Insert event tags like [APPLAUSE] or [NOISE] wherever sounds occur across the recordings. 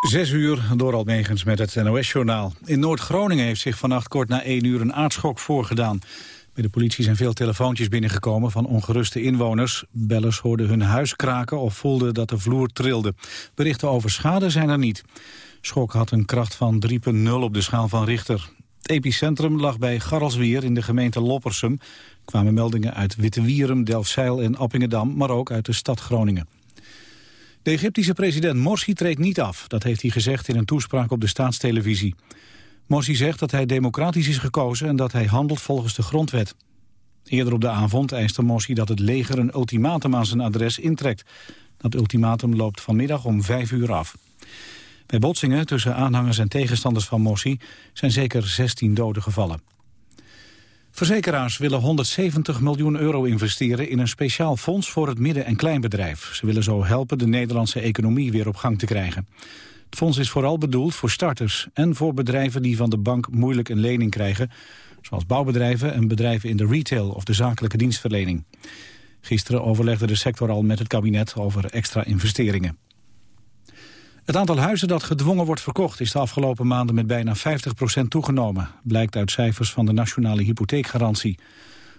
Zes uur door Almegens met het NOS-journaal. In Noord-Groningen heeft zich vannacht kort na één uur een aardschok voorgedaan. Bij de politie zijn veel telefoontjes binnengekomen van ongeruste inwoners. Bellers hoorden hun huis kraken of voelden dat de vloer trilde. Berichten over schade zijn er niet. Schok had een kracht van 3,0 op de schaal van Richter. Het epicentrum lag bij Garrelswier in de gemeente Loppersum. Er kwamen meldingen uit Wittewierum, Delfzijl en Appingedam, maar ook uit de stad Groningen. De Egyptische president Morsi treedt niet af. Dat heeft hij gezegd in een toespraak op de staatstelevisie. Morsi zegt dat hij democratisch is gekozen en dat hij handelt volgens de grondwet. Eerder op de avond eiste Morsi dat het leger een ultimatum aan zijn adres intrekt. Dat ultimatum loopt vanmiddag om vijf uur af. Bij botsingen tussen aanhangers en tegenstanders van Morsi zijn zeker 16 doden gevallen. Verzekeraars willen 170 miljoen euro investeren in een speciaal fonds voor het midden- en kleinbedrijf. Ze willen zo helpen de Nederlandse economie weer op gang te krijgen. Het fonds is vooral bedoeld voor starters en voor bedrijven die van de bank moeilijk een lening krijgen, zoals bouwbedrijven en bedrijven in de retail of de zakelijke dienstverlening. Gisteren overlegde de sector al met het kabinet over extra investeringen. Het aantal huizen dat gedwongen wordt verkocht is de afgelopen maanden met bijna 50% toegenomen, blijkt uit cijfers van de Nationale Hypotheekgarantie.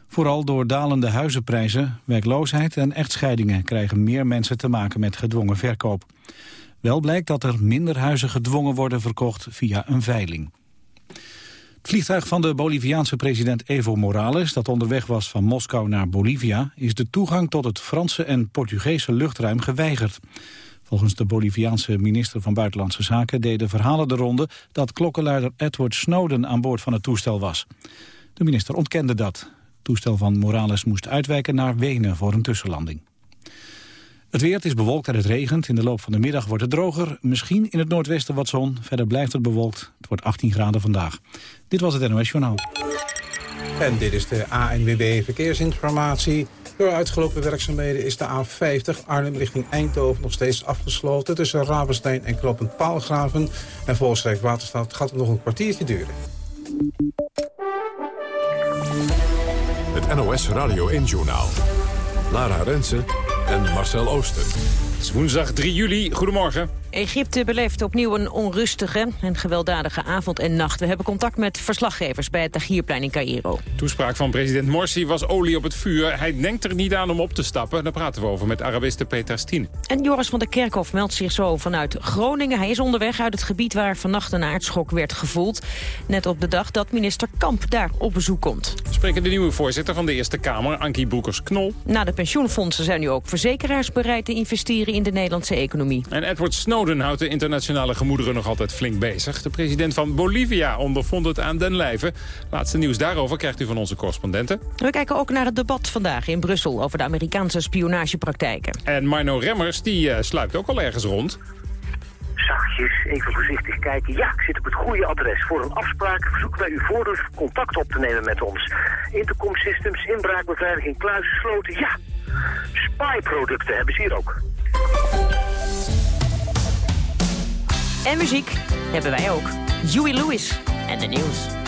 Vooral door dalende huizenprijzen, werkloosheid en echtscheidingen krijgen meer mensen te maken met gedwongen verkoop. Wel blijkt dat er minder huizen gedwongen worden verkocht via een veiling. Het vliegtuig van de Boliviaanse president Evo Morales... dat onderweg was van Moskou naar Bolivia... is de toegang tot het Franse en Portugese luchtruim geweigerd. Volgens de Boliviaanse minister van Buitenlandse Zaken deden verhalen de ronde dat klokkenluider Edward Snowden aan boord van het toestel was. De minister ontkende dat. Het toestel van Morales moest uitwijken naar Wenen voor een tussenlanding. Het weer is bewolkt en het regent. In de loop van de middag wordt het droger. Misschien in het noordwesten wat zon. Verder blijft het bewolkt. Het wordt 18 graden vandaag. Dit was het NOS Journaal. En dit is de ANWB Verkeersinformatie. Door uitgelopen werkzaamheden is de A50 Arnhem richting Eindhoven nog steeds afgesloten... tussen Ravenstein en Kloppend Paalgraven. En volgens Rijkswaterstaat gaat het nog een kwartiertje duren. Het NOS Radio 1-journaal. Lara Rensen en Marcel Ooster. Het is woensdag 3 juli. Goedemorgen. Egypte beleeft opnieuw een onrustige en gewelddadige avond en nacht. We hebben contact met verslaggevers bij het Tahrirplein in Cairo. Toespraak van president Morsi was olie op het vuur. Hij denkt er niet aan om op te stappen. Daar praten we over met Arabiste Peter Stien. En Joris van der Kerkhof meldt zich zo vanuit Groningen. Hij is onderweg uit het gebied waar vannacht een aardschok werd gevoeld. Net op de dag dat minister Kamp daar op bezoek komt. We spreken de nieuwe voorzitter van de Eerste Kamer, Ankie Broekers-Knol. Na de pensioenfondsen zijn nu ook verzekeraars bereid te investeren in de Nederlandse economie. En Edward Snowden houdt de internationale gemoederen nog altijd flink bezig. De president van Bolivia ondervond het aan den lijve. Laatste nieuws daarover krijgt u van onze correspondenten. We kijken ook naar het debat vandaag in Brussel over de Amerikaanse spionagepraktijken. En Marno Remmers, die uh, sluipt ook al ergens rond zachtjes, even voorzichtig kijken. Ja, ik zit op het goede adres. Voor een afspraak verzoeken wij u voor contact op te nemen met ons. Intercom systems, inbraakbeveiliging, kluizen, sloten, ja. Spy-producten hebben ze hier ook. En muziek hebben wij ook. Huey Lewis en de nieuws.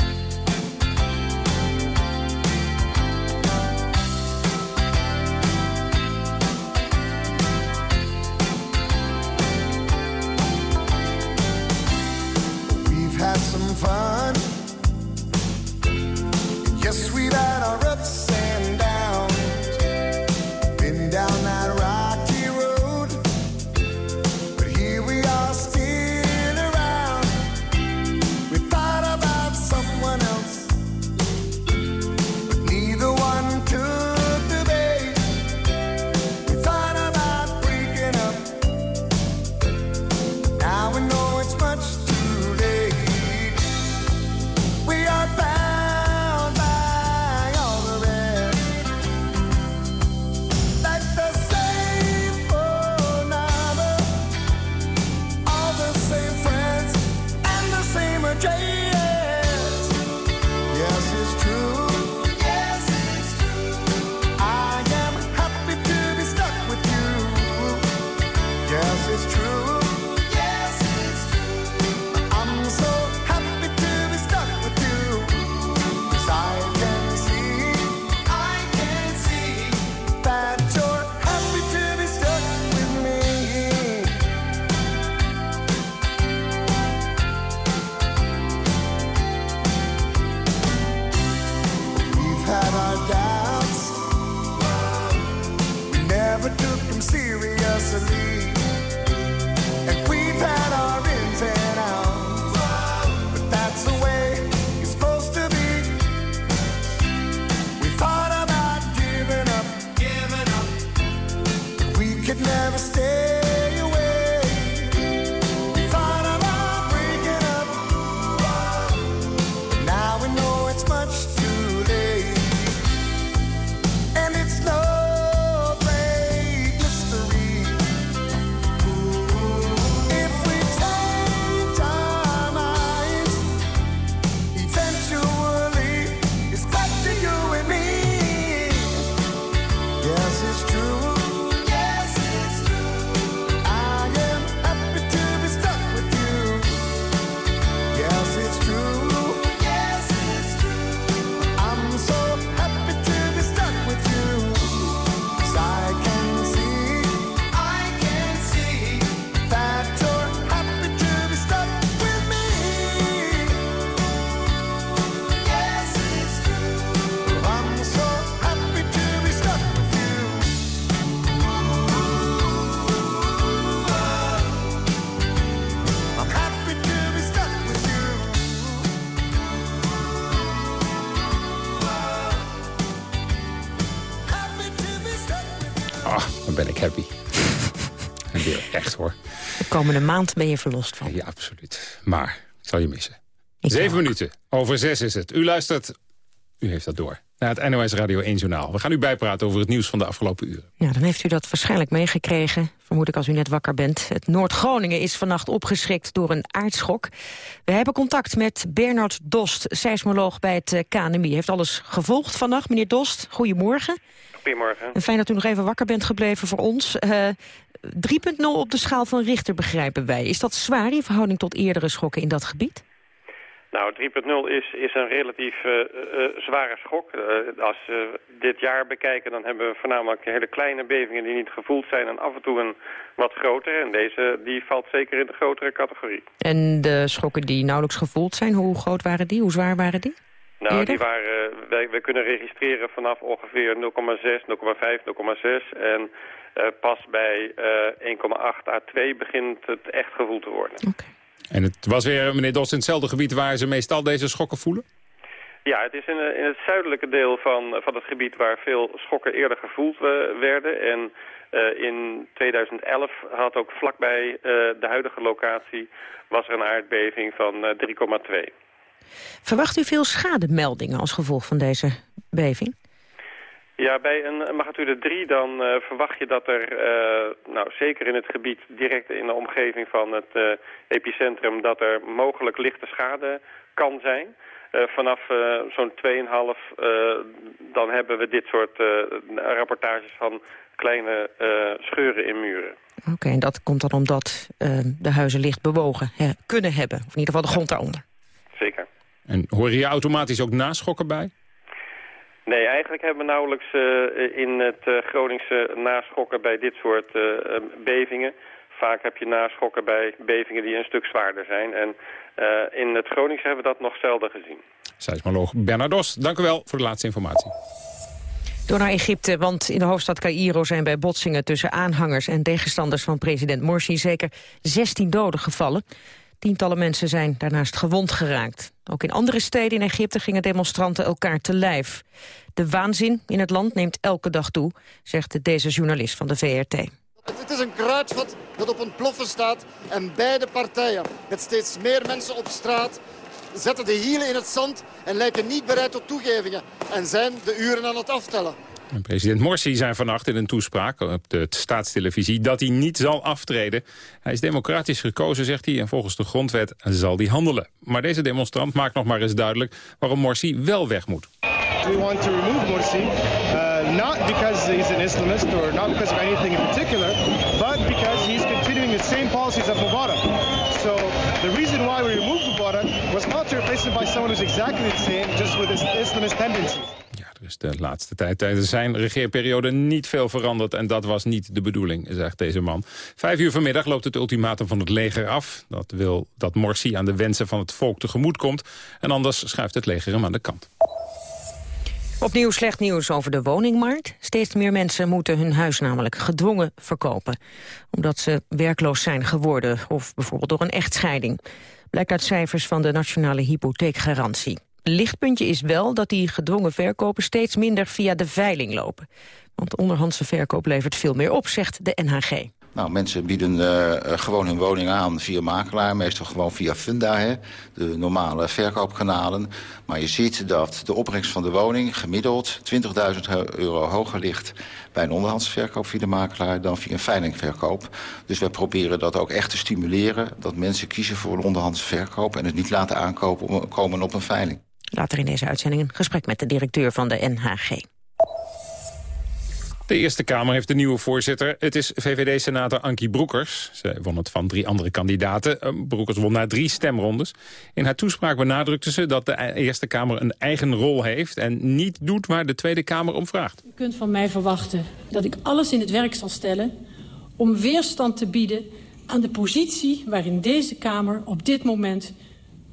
Komende maand ben je verlost van. Ja, absoluut. Maar ik zal je missen. Ik Zeven ook. minuten. Over zes is het. U luistert, u heeft dat door, naar het NOS Radio 1 Journaal. We gaan u bijpraten over het nieuws van de afgelopen uren. Ja, dan heeft u dat waarschijnlijk meegekregen. Vermoed ik als u net wakker bent. Het Noord-Groningen is vannacht opgeschrikt door een aardschok. We hebben contact met Bernard Dost, seismoloog bij het eh, KNMI. Heeft alles gevolgd vannacht. Meneer Dost, goedemorgen. Goedemorgen. En fijn dat u nog even wakker bent gebleven voor ons. Eh 3.0 op de schaal van Richter begrijpen wij. Is dat zwaar in verhouding tot eerdere schokken in dat gebied? Nou, 3.0 is, is een relatief eh, eh, zware schok. Eh, als we dit jaar bekijken, dan hebben we voornamelijk hele kleine bevingen die niet gevoeld zijn... en af en toe een wat grotere. En deze die valt zeker in de grotere categorie. En de schokken die nauwelijks gevoeld zijn, hoe groot waren die? Hoe zwaar waren die? Nou, Eerder? die waren, wij, wij kunnen registreren vanaf ongeveer 0,6, 0,5, 0,6. En eh, pas bij eh 1,8 à 2 begint het echt gevoeld te worden. Oké. En het was weer, meneer Dost, in hetzelfde gebied waar ze meestal deze schokken voelen? Ja, het is in, eh, in het zuidelijke deel van, van het gebied waar veel schokken eerder gevoeld eh, werden. En eh, in 2011 had ook vlakbij eh, de huidige locatie was er een aardbeving van eh 3,2. Verwacht u veel schademeldingen als gevolg van deze beving? Ja, bij een magnitude 3 dan eh, verwacht je dat er, eh, nou zeker in het gebied direct in de omgeving van het eh, epicentrum, dat er mogelijk lichte schade kan zijn. Vanaf zo'n 2,5 eh, dan hebben we dit soort rapportages van kleine scheuren in muren. Oké, en dat komt dan omdat de huizen licht bewogen hè, kunnen hebben. Of in ieder geval de grond daaronder. Zeker. En hoor je automatisch ook naschokken bij? Nee, eigenlijk hebben we nauwelijks eh, in het eh, Groningse naschokken bij dit soort eh, bevingen. Vaak heb je naschokken bij bevingen die een stuk zwaarder zijn. En eh, in het Groningse hebben we dat nog zelden gezien. Seismoloog Bernardos, dank u wel voor de laatste informatie. Door naar Egypte, want in de hoofdstad Cairo zijn bij botsingen tussen aanhangers en tegenstanders van president Morsi zeker 16 doden gevallen. Tientallen mensen zijn daarnaast gewond geraakt. Ook in andere steden in Egypte gingen demonstranten elkaar te lijf. De waanzin in het land neemt elke dag toe, zegt deze journalist van de VRT. Het is een kruidvat dat op ontploffen staat en beide partijen met steeds meer mensen op straat zetten de hielen in het zand en lijken niet bereid tot toegevingen en zijn de uren aan het aftellen. En President Morsi zei vannacht in een toespraak op de staatstelevisie dat hij niet zal aftreden. Hij is democratisch gekozen, zegt hij, en volgens de grondwet zal hij handelen. Maar deze demonstrant maakt nog maar eens duidelijk waarom Morsi wel weg moet. We want to remove Morsi, uh, not because he's an Islamist or not because of anything in particular, but because he's continuing the same policies of Mubarak. So the reason why we removed Mubarak was not to replace him by someone who's exactly the same, just with Islamist tendencies. Er is de laatste tijd tijdens zijn regeerperiode niet veel veranderd... en dat was niet de bedoeling, zegt deze man. Vijf uur vanmiddag loopt het ultimatum van het leger af. Dat wil dat Morsi aan de wensen van het volk tegemoet komt... en anders schuift het leger hem aan de kant. Opnieuw slecht nieuws over de woningmarkt. Steeds meer mensen moeten hun huis namelijk gedwongen verkopen. Omdat ze werkloos zijn geworden of bijvoorbeeld door een echtscheiding. Blijkt uit cijfers van de Nationale Hypotheekgarantie. Lichtpuntje is wel dat die gedwongen verkopen steeds minder via de veiling lopen. Want onderhandse verkoop levert veel meer op, zegt de NHG. Nou, mensen bieden eh, gewoon hun woning aan via makelaar. Meestal gewoon via Funda, hè, de normale verkoopkanalen. Maar je ziet dat de opbrengst van de woning gemiddeld 20.000 euro hoger ligt... bij een onderhandsverkoop via de makelaar dan via een veilingverkoop. Dus wij proberen dat ook echt te stimuleren. Dat mensen kiezen voor een onderhandse verkoop... en het niet laten aankopen komen op een veiling. Later in deze uitzending een gesprek met de directeur van de NHG. De Eerste Kamer heeft de nieuwe voorzitter. Het is VVD-senator Ankie Broekers. Zij won het van drie andere kandidaten. Eh, Broekers won na drie stemrondes. In haar toespraak benadrukte ze dat de Eerste Kamer een eigen rol heeft... en niet doet waar de Tweede Kamer om vraagt. U kunt van mij verwachten dat ik alles in het werk zal stellen... om weerstand te bieden aan de positie waarin deze Kamer op dit moment...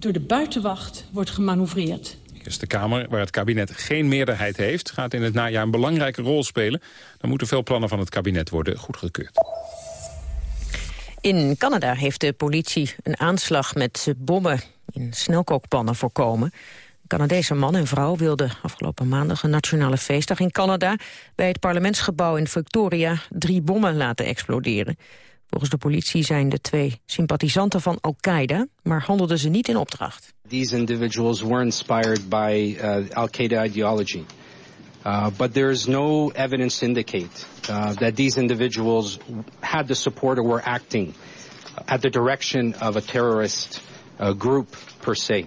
door de buitenwacht wordt gemanoeuvreerd. De Kamer, waar het kabinet geen meerderheid heeft... gaat in het najaar een belangrijke rol spelen. Dan moeten veel plannen van het kabinet worden goedgekeurd. In Canada heeft de politie een aanslag met bommen in snelkookpannen voorkomen. Een Canadese man en vrouw wilden afgelopen maandag een nationale feestdag in Canada bij het parlementsgebouw in Victoria drie bommen laten exploderen. Volgens de politie zijn de twee sympathisanten van Al-Qaeda, maar handelden ze niet in opdracht. These individuals were inspired by uh, Al-Qaeda ideology. Uh, but there is no evidence to indicate uh, that these individuals had the support or were acting at the direction of a terrorist uh, group per se.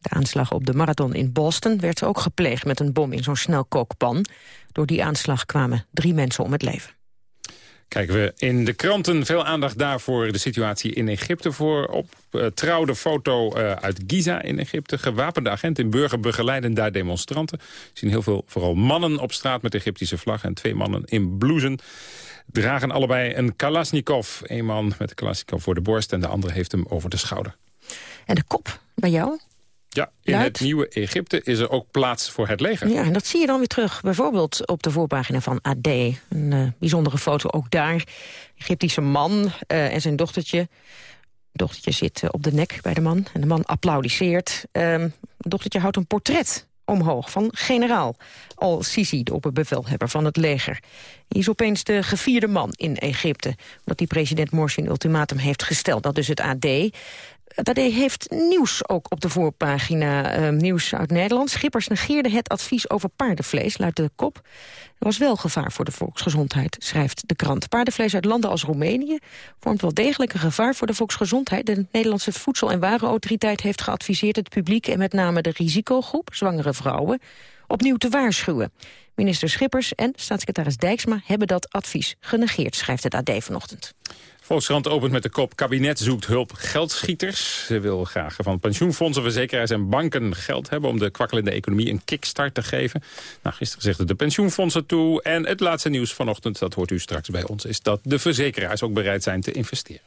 De aanslag op de marathon in Boston werd ook gepleegd met een bom in zo'n snelkookpan. Door die aanslag kwamen drie mensen om het leven. Kijken we in de kranten veel aandacht daarvoor de situatie in Egypte voor. Op uh, trouw de foto uh, uit Giza in Egypte. Gewapende agenten in burger begeleiden daar demonstranten. Zien heel veel, vooral mannen op straat met Egyptische vlag. En twee mannen in bloezen dragen allebei een Kalashnikov. Een man met de Kalashnikov voor de borst en de andere heeft hem over de schouder. En de kop bij jou? Ja, in Luid. het nieuwe Egypte is er ook plaats voor het leger. Ja, en dat zie je dan weer terug. Bijvoorbeeld op de voorpagina van AD. Een eh, bijzondere foto ook daar. Egyptische man eh, en zijn dochtertje. Dochtertje zit eh, op de nek bij de man. En de man applaudisseert. Ehm, dochtertje houdt een portret omhoog van generaal Al-Sisi, de opperbevelhebber van het leger. Hij is opeens de gevierde man in Egypte, omdat die president Morsi een ultimatum heeft gesteld. Dat dus het AD. AD heeft nieuws ook op de voorpagina, eh, nieuws uit Nederland. Schippers negeerde het advies over paardenvlees, luidt de kop. Er was wel gevaar voor de volksgezondheid, schrijft de krant. Paardenvlees uit landen als Roemenië vormt wel degelijk een gevaar voor de volksgezondheid. De Nederlandse Voedsel- en Warenautoriteit heeft geadviseerd het publiek en met name de risicogroep, zwangere vrouwen, opnieuw te waarschuwen. Minister Schippers en staatssecretaris Dijksma hebben dat advies genegeerd, schrijft het AD vanochtend. Volkskrant opent met de kop kabinet zoekt hulp geldschieters. Ze wil graag van pensioenfondsen, verzekeraars en banken geld hebben... om de kwakkelende economie een kickstart te geven. Nou, gisteren zegden de pensioenfondsen toe. En het laatste nieuws vanochtend, dat hoort u straks bij ons... is dat de verzekeraars ook bereid zijn te investeren.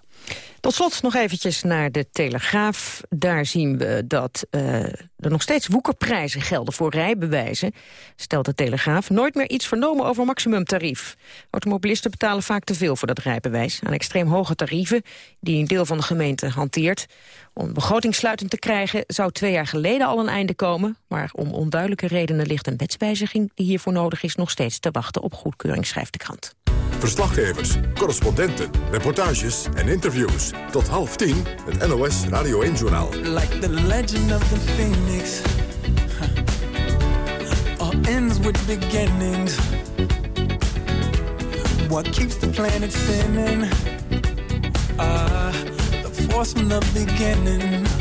Tot slot nog eventjes naar de Telegraaf. Daar zien we dat uh, er nog steeds woekerprijzen gelden voor rijbewijzen. Stelt de Telegraaf. Nooit meer iets vernomen over maximumtarief. Automobilisten betalen vaak te veel voor dat rijbewijs. Aan extreem hoge tarieven die een deel van de gemeente hanteert. Om begrotingssluitend te krijgen zou twee jaar geleden al een einde komen. Maar om onduidelijke redenen ligt een wetswijziging die hiervoor nodig is... nog steeds te wachten op goedkeuring, schrijft de krant. Verslaggevers, correspondenten, reportages en interviews. Tot half tien, het NOS Radio 1-journaal. Like the legend of the phoenix. All ends with beginnings. What keeps the planet spinning? Ah, the force from the beginning.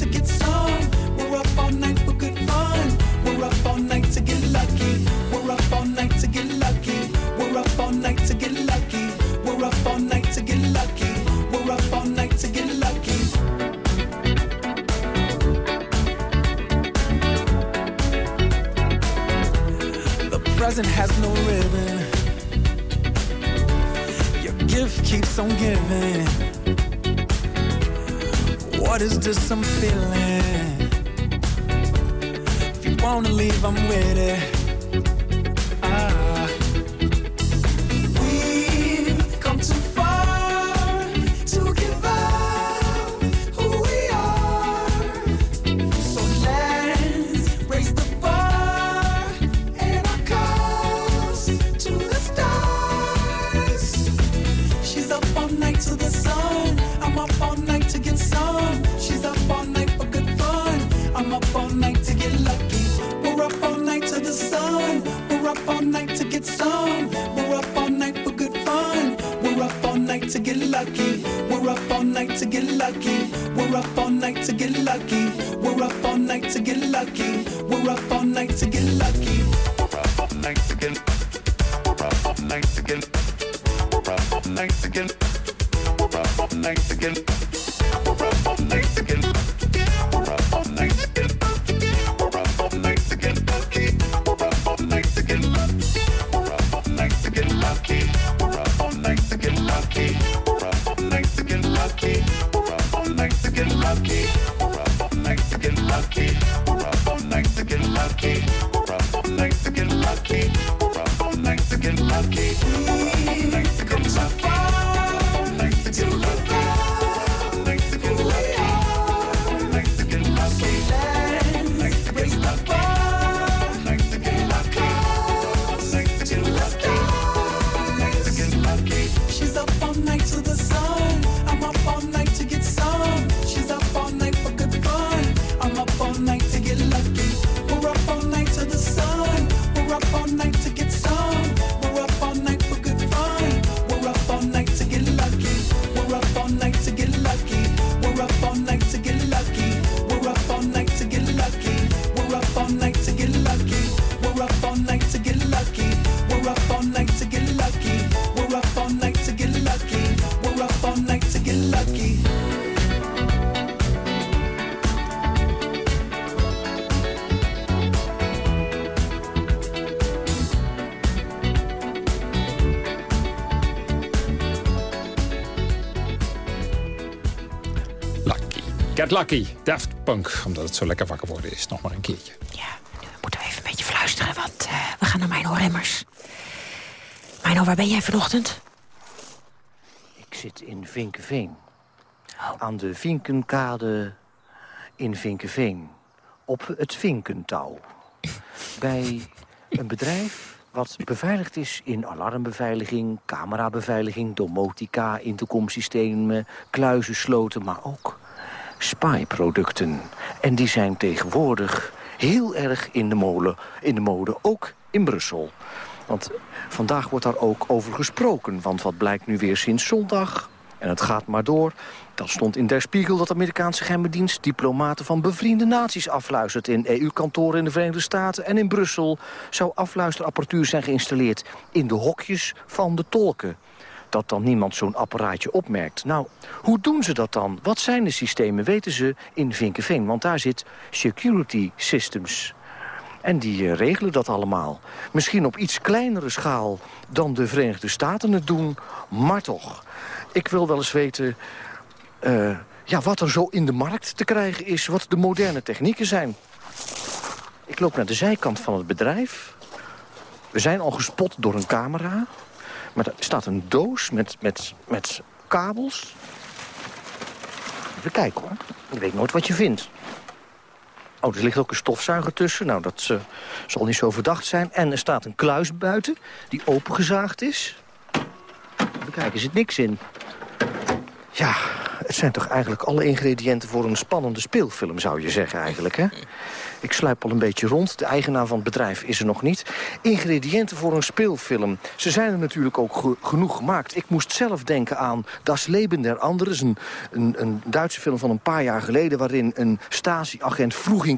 Lucky. Daft Punk. Omdat het zo lekker wakker worden is. Nog maar een keertje. Moeten we even een beetje fluisteren, want eh, we gaan naar Mino Remmers. Mino, waar ben jij vanochtend? Ik zit in Vinkenveen. Aan de Vinkenkade in Vinkenveen. Op het Vinkentouw. [LAUGHS] Bij een bedrijf wat beveiligd is in alarmbeveiliging, camerabeveiliging, domotica, intercomsystemen, kluizensloten, maar ook spyproducten. En die zijn tegenwoordig heel erg in de, molen, in de mode, ook in Brussel. Want vandaag wordt daar ook over gesproken. Want wat blijkt nu weer sinds zondag? En het gaat maar door. Dan stond in Der Spiegel dat de Amerikaanse geheime dienst... diplomaten van bevriende naties afluistert in EU-kantoren in de Verenigde Staten. En in Brussel zou afluisterapparatuur zijn geïnstalleerd... in de hokjes van de tolken. Dat dan niemand zo'n apparaatje opmerkt. Nou, hoe doen ze dat dan? Wat zijn de systemen, weten ze in Vinkenveen? Want daar zit Security Systems... En die eh, regelen dat allemaal. Misschien op iets kleinere schaal dan de Verenigde Staten het doen, maar toch. Ik wil wel eens weten eh, ja, wat er zo in de markt te krijgen is, wat de moderne technieken zijn. Ik loop naar de zijkant van het bedrijf. We zijn al gespot door een camera. Maar er staat een doos met, met, met kabels. Even kijken hoor. Je weet nooit wat je vindt. Oh, er ligt ook een stofzuiger tussen. Nou, dat eh, zal niet zo verdacht zijn. En er staat een kluis buiten, die opengezaagd is. Even kijken, er zit niks in. Ja, het zijn toch eigenlijk alle ingrediënten voor een spannende speelfilm, zou je zeggen eigenlijk, hè? Ik sluip al een beetje rond. De eigenaar van het bedrijf is er nog niet. Ingrediënten voor een speelfilm. Ze zijn er natuurlijk ook ge- genoeg gemaakt. Ik moest zelf denken aan Das Leben der Anderen. Een, een, Duitse film van een paar jaar geleden... waarin een Stasi-agent vroeging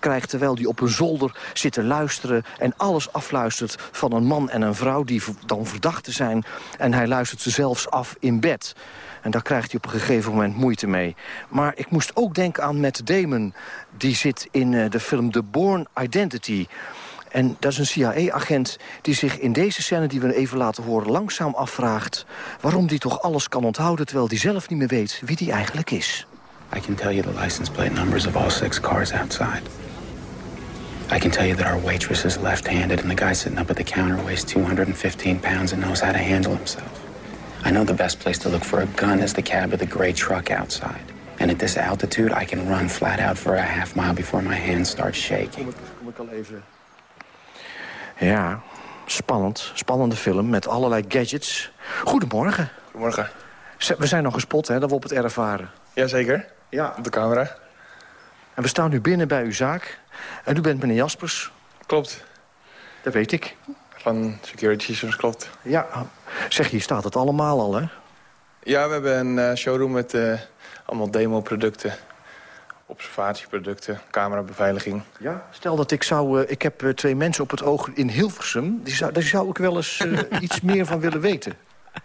krijgt, terwijl hij op een zolder zit te luisteren... en alles afluistert van een man en een vrouw... die dan verdachten zijn. En hij luistert ze zelfs af in bed. En daar krijgt hij op een gegeven moment moeite mee. Maar ik moest ook denken aan Matt Damon. Die zit in eh, de film The Bourne Identity. En dat is een CIA-agent die zich in deze scène die we even laten horen... langzaam afvraagt waarom die toch alles kan onthouden... terwijl hij zelf niet meer weet wie die eigenlijk is. I can tell you the license plate numbers of all six cars outside. I can tell you that our waitress is left-handed and the guy sitting up at the counter weighs 215 pounds and knows how to handle himself. I know the best place to look for a gun is the cab of the gray truck outside. And at this altitude, I can run flat out for a half mile before my hands start shaking. Kom ik al even... Ja, spannend. Spannende film met allerlei gadgets. Goedemorgen. Goedemorgen. We zijn nog gespot, hè, dat we op het erf waren. Jazeker. Ja. Op de camera. En we staan nu binnen bij uw zaak. En u bent meneer Jaspers. Klopt. Dat weet ik. Van Security Systems, klopt. Ja, zeg, hier staat het allemaal al, hè? Ja, we hebben een eh, showroom met eh, allemaal demo-producten. Observatieproducten, camerabeveiliging. Ja. Stel dat ik zou... eh, ik heb twee mensen op het oog in Hilversum. Die zou, daar zou ik wel eens [LAUGHS] iets meer van willen weten.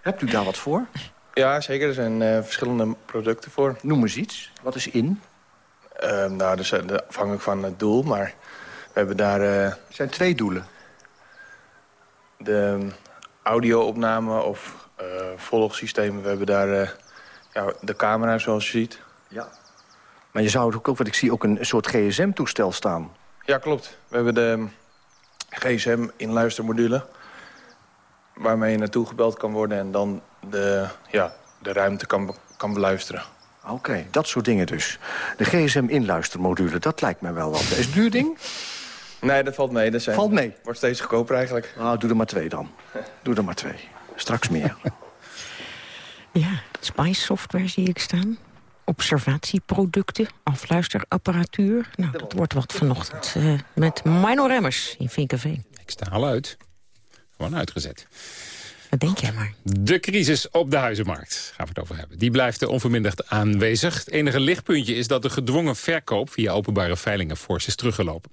Hebt u daar wat voor? Ja, zeker. Er zijn verschillende producten voor. Noem eens iets. Wat is in? Eh, nou, eh, de- afhankelijk van het doel, maar we hebben daar... Er zijn twee doelen. De audio-opname of eh, volgsystemen. We hebben daar eh, ja, de camera, zoals je ziet. Ja. Maar je zou ook, wat ik zie, ook een soort gsm-toestel staan. Ja, klopt. We hebben de GSM-inluistermodule... waarmee je naartoe gebeld kan worden... en dan de, ja, de ruimte kan, kan beluisteren. Oké, dat soort dingen dus. De gsm-inluistermodule, dat lijkt mij wel wat. Is het een duur ding? Nee, dat valt mee. Dat zijn, Valt mee? Wordt steeds goedkoper eigenlijk. Nou, doe er maar twee dan. Doe er maar twee. Straks meer. [LAUGHS] Ja, Spice software zie ik staan. Observatieproducten, afluisterapparatuur. Nou, dat wordt wat vanochtend eh, met Mino Remmers in Vinkenveen. Ik sta al uit. Gewoon uitgezet. Wat denk jij maar? De crisis op de huizenmarkt, gaan we het over hebben. Die blijft onverminderd aanwezig. Het enige lichtpuntje is dat de gedwongen verkoop... via openbare veilingen fors is teruggelopen.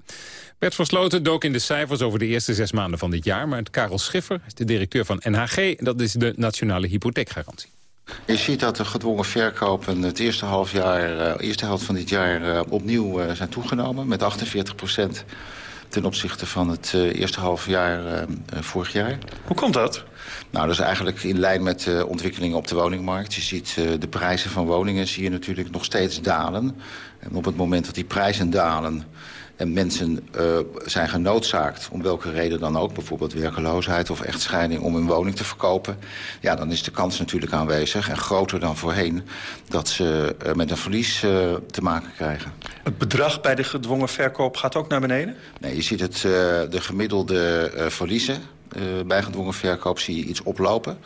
Bert Versloten dook in de cijfers over de eerste zes maanden van dit jaar... maar Karel Schiffer is de directeur van NHG... dat is de Nationale Hypotheekgarantie. Je ziet dat de gedwongen verkopen het eerste, half jaar, eh, eerste helft van dit jaar eh, opnieuw eh, zijn toegenomen. Met 48 procent ten opzichte van het eh, eerste half jaar eh, eh, vorig jaar. Hoe komt dat? Nou, dat is eigenlijk in lijn met de ontwikkelingen op de woningmarkt. Je ziet de prijzen van woningen zie je natuurlijk nog steeds dalen. En op het moment dat die prijzen dalen en mensen eh, zijn genoodzaakt, om welke reden dan ook... bijvoorbeeld werkeloosheid of echtscheiding, om hun woning te verkopen... ja, dan is de kans natuurlijk aanwezig en groter dan voorheen... dat ze eh, met een verlies eh, te maken krijgen. Het bedrag bij de gedwongen verkoop gaat ook naar beneden? Nee, je ziet het, de gemiddelde verliezen bij gedwongen verkoop zie je iets oplopen.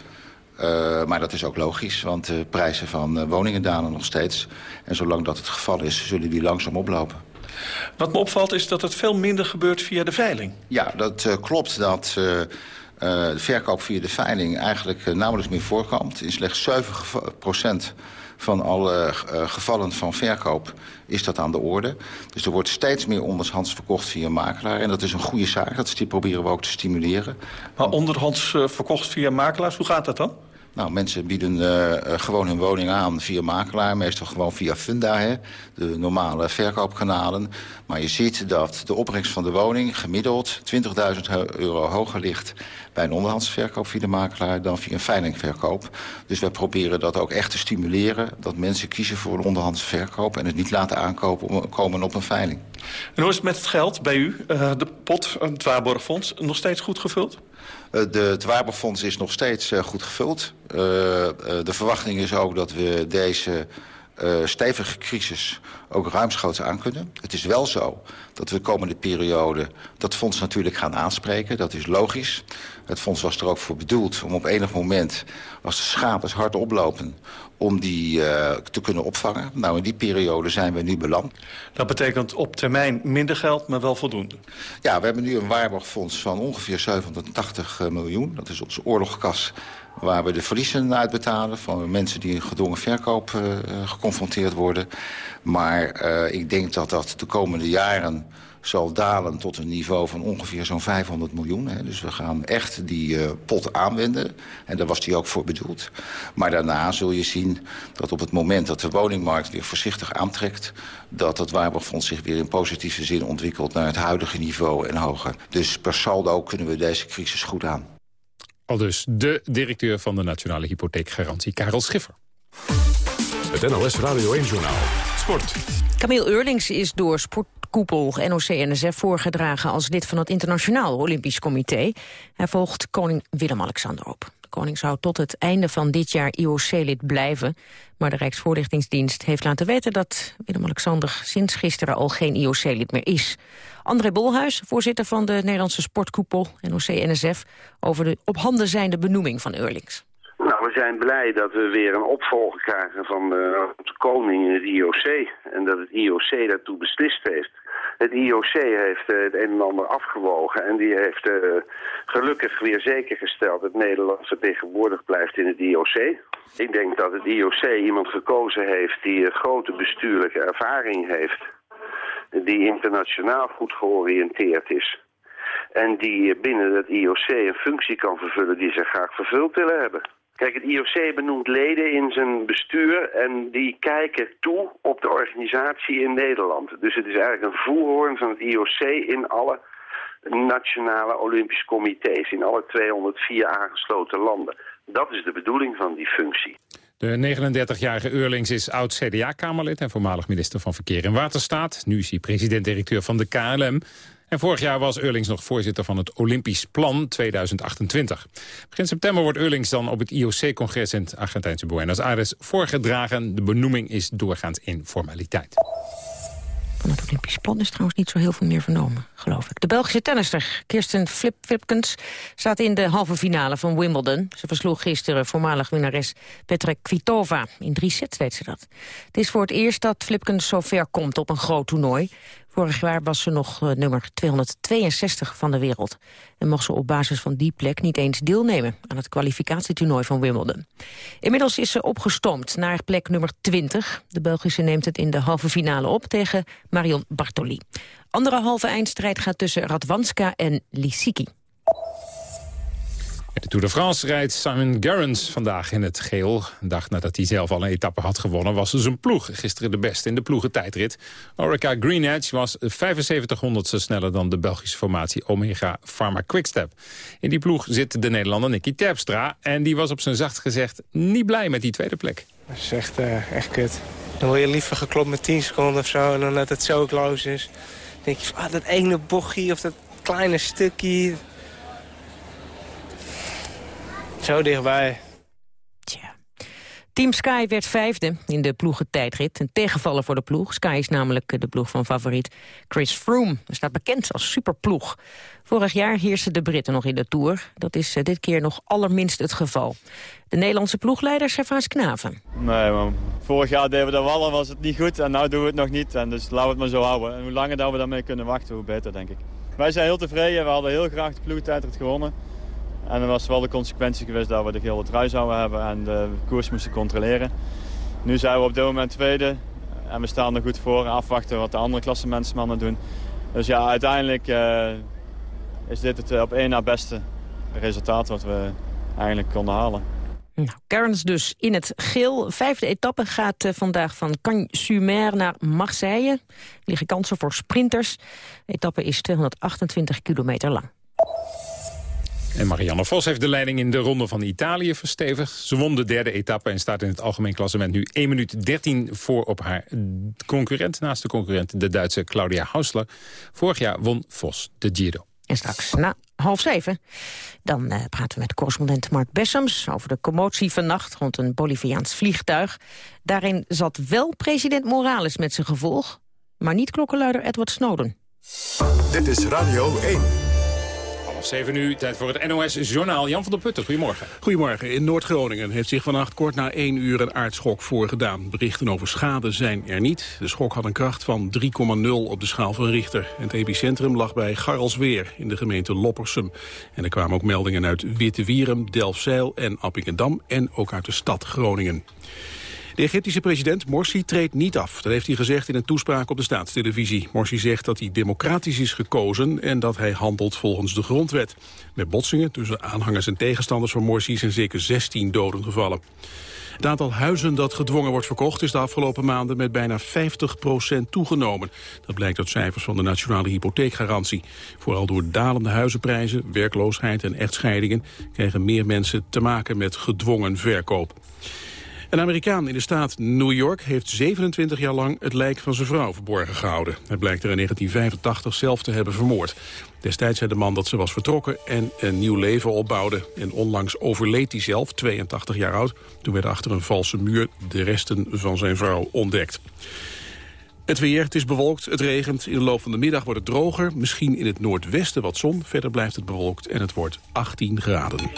Maar dat is ook logisch, want de prijzen van woningen dalen nog steeds. En zolang dat het geval is, zullen die langzaam oplopen. Wat me opvalt is dat het veel minder gebeurt via de veiling. Ja, dat eh, klopt dat eh, eh, de verkoop via de veiling eigenlijk nauwelijks meer voorkomt. In slechts 7% van alle gevallen van verkoop is dat aan de orde. Dus er wordt steeds meer onderhands verkocht via makelaar. En dat is een goede zaak, dat die proberen we ook te stimuleren. Maar onderhands verkocht via makelaars, hoe gaat dat dan? Nou, mensen bieden eh, eh, gewoon hun woning aan via makelaar. Meestal gewoon via Funda, hè, de normale verkoopkanalen. Maar je ziet dat de opbrengst van de woning gemiddeld 20.000 euro hoger ligt... bij een onderhandsverkoop via de makelaar dan via een veilingverkoop. Dus wij proberen dat ook echt te stimuleren. Dat mensen kiezen voor een onderhandsverkoop... en het niet laten aankopen om- komen op een veiling. En hoe is het met het geld bij u? Eh, de pot, het Waarborgfonds, nog steeds goed gevuld? Eh, De, het Waarborgfonds is nog steeds eh, goed gevuld. Eh, eh, de verwachting is ook dat we deze eh, stevige crisis ook ruimschoots aan kunnen. Het is wel zo dat we de komende periode dat fonds natuurlijk gaan aanspreken. Dat is logisch. Het fonds was er ook voor bedoeld om op enig moment, als de schades hard oplopen, om die eh, te kunnen opvangen. Nou, in die periode zijn we nu beland. Dat betekent op termijn minder geld, maar wel voldoende. Ja, we hebben nu een waarborgfonds van ongeveer 780 miljoen. Dat is onze oorlogkas waar we de verliezen uitbetalen... van mensen die in gedwongen verkoop eh, eh, geconfronteerd worden. Maar eh, ik denk dat dat de komende jaren zal dalen tot een niveau van ongeveer zo'n 500 miljoen. Hè. Dus we gaan echt die eh, pot aanwenden. En daar was die ook voor bedoeld. Maar daarna zul je zien dat op het moment dat de woningmarkt weer voorzichtig aantrekt... dat het Waarborgfonds zich weer in positieve zin ontwikkelt naar het huidige niveau en hoger. Dus per saldo kunnen we deze crisis goed aan. Al dus de directeur van de Nationale Hypotheekgarantie, Karel Schiffer. Het NOS Radio 1-journaal. Sport. Camille Eurlings is door sportkoepel NOC-NSF voorgedragen als lid van het Internationaal Olympisch Comité. Hij volgt koning Willem-Alexander op. De koning zou tot het einde van dit jaar IOC-lid blijven. Maar de Rijksvoorlichtingsdienst heeft laten weten dat Willem-Alexander sinds gisteren al geen IOC-lid meer is. André Bolhuis, voorzitter van de Nederlandse sportkoepel NOC-NSF, over de op handen zijnde benoeming van Eurlings. Zijn blij dat we weer een opvolger krijgen van de, de koning in het IOC. En dat het IOC daartoe beslist heeft. Het IOC heeft eh, het een en ander afgewogen en die heeft eh, gelukkig weer zeker gesteld dat Nederland vertegenwoordigd blijft in het IOC. Ik denk dat het IOC iemand gekozen heeft die grote bestuurlijke ervaring heeft. Die internationaal goed georiënteerd is. En die binnen het IOC een functie kan vervullen die ze graag vervuld willen hebben. Kijk, het IOC benoemt leden in zijn bestuur en die kijken toe op de organisatie in Nederland. Dus het is eigenlijk een voerhoorn van het IOC in alle nationale Olympische comité's, in alle 204 aangesloten landen. Dat is de bedoeling van die functie. De 39-jarige Eurlings is oud-CDA-kamerlid en voormalig minister van Verkeer en Waterstaat. Nu is hij president-directeur van de KLM. En vorig jaar was Eurlings nog voorzitter van het Olympisch Plan 2028. Begin september wordt Eurlings dan op het IOC-congres in het Argentijnse Buenos Aires voorgedragen. De benoeming is doorgaans in formaliteit. Van het Olympisch plan is trouwens niet zo heel veel meer vernomen, geloof ik. De Belgische tennister Kirsten Flip Flipkens staat in de halve finale van Wimbledon. Ze versloeg gisteren voormalig winnares Petra Kvitova. In drie sets deed ze dat. Het is voor het eerst dat Flipkens zo ver komt op een groot toernooi. Vorig jaar was ze nog eh, nummer 262 van de wereld. En mocht ze op basis van die plek niet eens deelnemen... aan het kwalificatietoernooi van Wimbledon. Inmiddels is ze opgestoomd naar plek nummer 20. De Belgische neemt het in de halve finale op tegen Marion Bartoli. Andere halve eindstrijd gaat tussen Radwanska en Lissiki. De Tour de France rijdt Simon Gerrans vandaag in het geel. Een dag nadat hij zelf al een etappe had gewonnen... was zijn ploeg gisteren de beste in de ploegentijdrit. Orica Green Edge was 7500ste sneller dan de Belgische formatie Omega Pharma Quickstep. In die ploeg zit de Nederlander Nicky Terpstra... en die was op zijn zacht gezegd niet blij met die tweede plek. Dat is echt, eh, echt kut. Dan word je liever geklopt met 10 seconden of zo... en dan dat het zo close is. Dan denk je van, ah, dat ene bochtje of dat kleine stukje... Zo dichtbij. Team Sky werd vijfde in de ploegentijdrit. Een tegenvaller voor de ploeg. Sky is namelijk de ploeg van favoriet Chris Froome. Hij staat bekend als superploeg. Vorig jaar heersten de Britten nog in de Tour. Dat is eh, dit keer nog allerminst het geval. De Nederlandse ploegleider Servaas Knaven. Nee man, vorig jaar deden we dat wel en was het niet goed en nu doen we het nog niet. En dus laten we het maar zo houden. En hoe langer dat we daarmee kunnen wachten, hoe beter denk ik. Wij zijn heel tevreden, we hadden heel graag de ploegentijdrit gewonnen. En dan was wel de consequentie geweest dat we de gele trui zouden hebben en de koers moesten controleren. Nu zijn we op dit moment tweede en we staan er goed voor en afwachten wat de andere klassementsmannen doen. Dus ja, uiteindelijk eh, is dit het eh, op één na beste resultaat wat we eigenlijk konden halen. Nou, Cairns dus in het geel. Vijfde etappe gaat eh, vandaag van Cagnes-sur-Mer naar Marseille. Er liggen kansen voor sprinters. De etappe is 228 kilometer lang. En Marianne Vos heeft de leiding in de Ronde van Italië verstevigd. Ze won de derde etappe en staat in het algemeen klassement nu 1 minuut 13 voor op haar concurrent. Naast de concurrent de Duitse Claudia Hausler. Vorig jaar won Vos de Giro. En straks na half zeven, dan eh, praten we met correspondent Mark Bessems... over de commotie vannacht rond een Boliviaans vliegtuig. Daarin zat wel president Morales met zijn gevolg... maar niet klokkenluider Edward Snowden. Dit is Radio 1. Half zeven nu, tijd voor het NOS-journaal. Jan van der Putten, goedemorgen. Goedemorgen. In Noord-Groningen heeft zich vannacht kort na één uur een aardschok voorgedaan. Berichten over schade zijn er niet. De schok had een kracht van 3,0 op de schaal van Richter. Het epicentrum lag bij Garrelsweer in de gemeente Loppersum. En er kwamen ook meldingen uit Wittewierum, Delfzijl en Appingedam... en ook uit de stad Groningen. De Egyptische president Morsi treedt niet af. Dat heeft hij gezegd in een toespraak op de staatstelevisie. Morsi zegt dat hij democratisch is gekozen en dat hij handelt volgens de grondwet. Met botsingen tussen aanhangers en tegenstanders van Morsi zijn zeker 16 doden gevallen. Het aantal huizen dat gedwongen wordt verkocht is de afgelopen maanden met bijna 50% toegenomen. Dat blijkt uit cijfers van de Nationale Hypotheekgarantie. Vooral door dalende huizenprijzen, werkloosheid en echtscheidingen krijgen meer mensen te maken met gedwongen verkoop. Een Amerikaan in de staat New York heeft 27 jaar lang het lijk van zijn vrouw verborgen gehouden. Hij blijkt er in 1985 zelf te hebben vermoord. Destijds zei de man dat ze was vertrokken en een nieuw leven opbouwde. En onlangs overleed hij zelf, 82 jaar oud. Toen werden achter een valse muur de resten van zijn vrouw ontdekt. Het weer, het is bewolkt, het regent. In de loop van de middag wordt het droger. Misschien in het noordwesten wat zon. Verder blijft het bewolkt en het wordt 18 graden.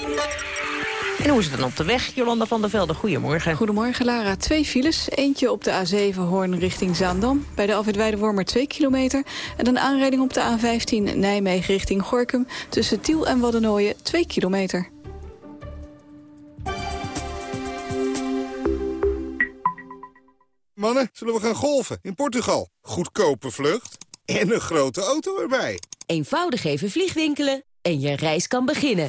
En hoe is het dan op de weg? Jolanda van der Velde, goedemorgen. Goedemorgen, Lara. Twee files. Eentje op de A7 Hoorn richting Zaandam. Bij de Alfred Weidewormer 2 kilometer. En een aanrijding op de A15 Nijmegen richting Gorkum. Tussen Tiel en Waddenooien 2 kilometer. Mannen, zullen we gaan golfen in Portugal? Goedkope vlucht en een grote auto erbij. Eenvoudig even vliegwinkelen en je reis kan beginnen.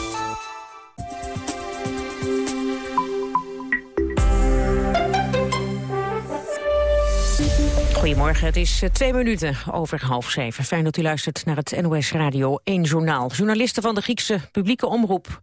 Goedemorgen, het is eh, twee minuten over half zeven. Fijn dat u luistert naar het NOS Radio 1 Journaal. Journalisten van de Griekse publieke omroep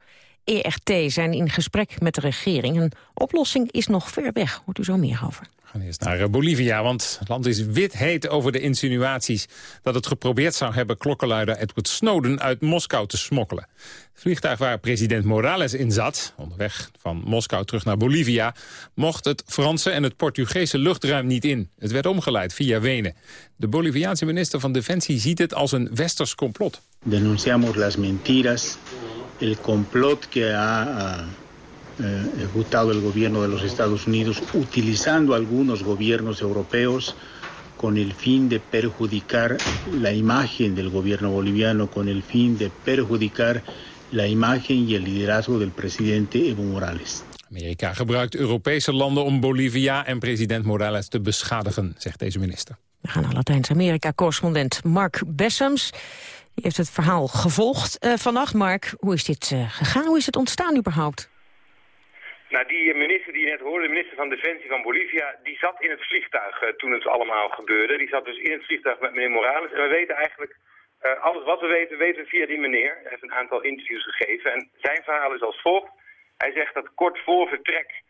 ERT zijn in gesprek met de regering. Een oplossing is nog ver weg, hoort u zo meer over. We gaan eerst naar eh, Bolivia, want het land is wit heet over de insinuaties... dat het geprobeerd zou hebben klokkenluider Edward Snowden uit Moskou te smokkelen. Het vliegtuig waar president Morales in zat, onderweg van Moskou terug naar Bolivia... mocht het Franse en het Portugese luchtruim niet in. Het werd omgeleid via Wenen. De Boliviaanse minister van Defensie ziet het als een westers complot. Denunciamos las mentiras, el complot que ha eh, ejecutado el gobierno de los Estados Unidos utilizando algunos gobiernos europeos con el fin de perjudicar la imagen del gobierno boliviano, con el fin de perjudicar la imagen y el liderazgo del presidente Evo Morales. Amerika gebruikt Europese landen om Bolivia en president Morales te beschadigen, zegt deze minister. We gaan naar Latijns-Amerika-correspondent Mark Bessems. Die heeft het verhaal gevolgd uh, vannacht. Mark, hoe is dit uh, gegaan? Hoe is het ontstaan überhaupt? Nou, die minister die je net hoorde, de minister van Defensie van Bolivia, die zat in het vliegtuig toen het allemaal gebeurde. Die zat dus in het vliegtuig met meneer Morales. En we weten eigenlijk, alles wat we weten, weten we via die meneer. Hij heeft een aantal interviews gegeven. En zijn verhaal is als volgt. Hij zegt dat kort voor vertrek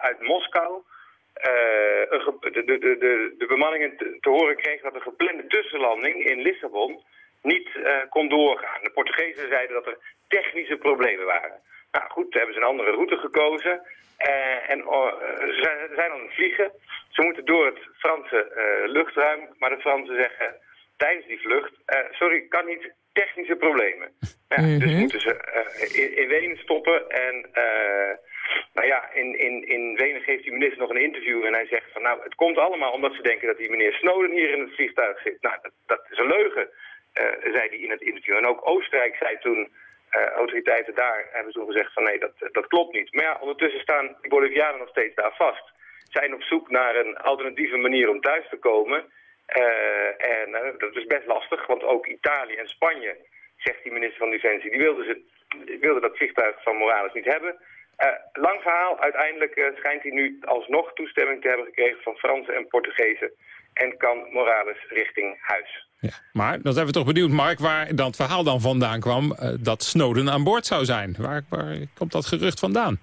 uit Moskou de, de, de, de, de bemanningen te, te, horen kreeg dat een geplande tussenlanding in Lissabon niet kon doorgaan. De Portugezen zeiden dat er technische problemen waren. Nou goed, hebben ze een andere route gekozen. Uh, en uh, ze zijn aan het vliegen. Ze moeten door het Franse luchtruim. Maar de Fransen zeggen tijdens die vlucht... sorry, kan niet, technische problemen. Mm -hmm. Dus moeten ze in, in, Wenen stoppen. En nou ja, in, in, in Wenen geeft die minister nog een interview. En hij zegt van nou, het komt allemaal omdat ze denken dat die meneer Snowden hier in het vliegtuig zit. Nou, dat, dat is een leugen, zei hij in het interview. En ook Oostenrijk zei toen... Uh, autoriteiten daar hebben toen gezegd van nee, dat, dat klopt niet. Maar ja, ondertussen staan de Bolivianen nog steeds daar vast. Zijn op zoek naar een alternatieve manier om thuis te komen. Uh, en dat is best lastig, want ook Italië en Spanje, zegt die minister van Defensie, die wilden, ze, die wilden dat vliegtuig van Morales niet hebben. lang verhaal, uiteindelijk schijnt hij nu alsnog toestemming te hebben gekregen van Fransen en Portugezen. En kan Morales richting huis. Ja, maar dan zijn we toch benieuwd, Mark, waar dat verhaal dan vandaan kwam... Uh, dat Snowden aan boord zou zijn. Waar, waar, komt dat gerucht vandaan?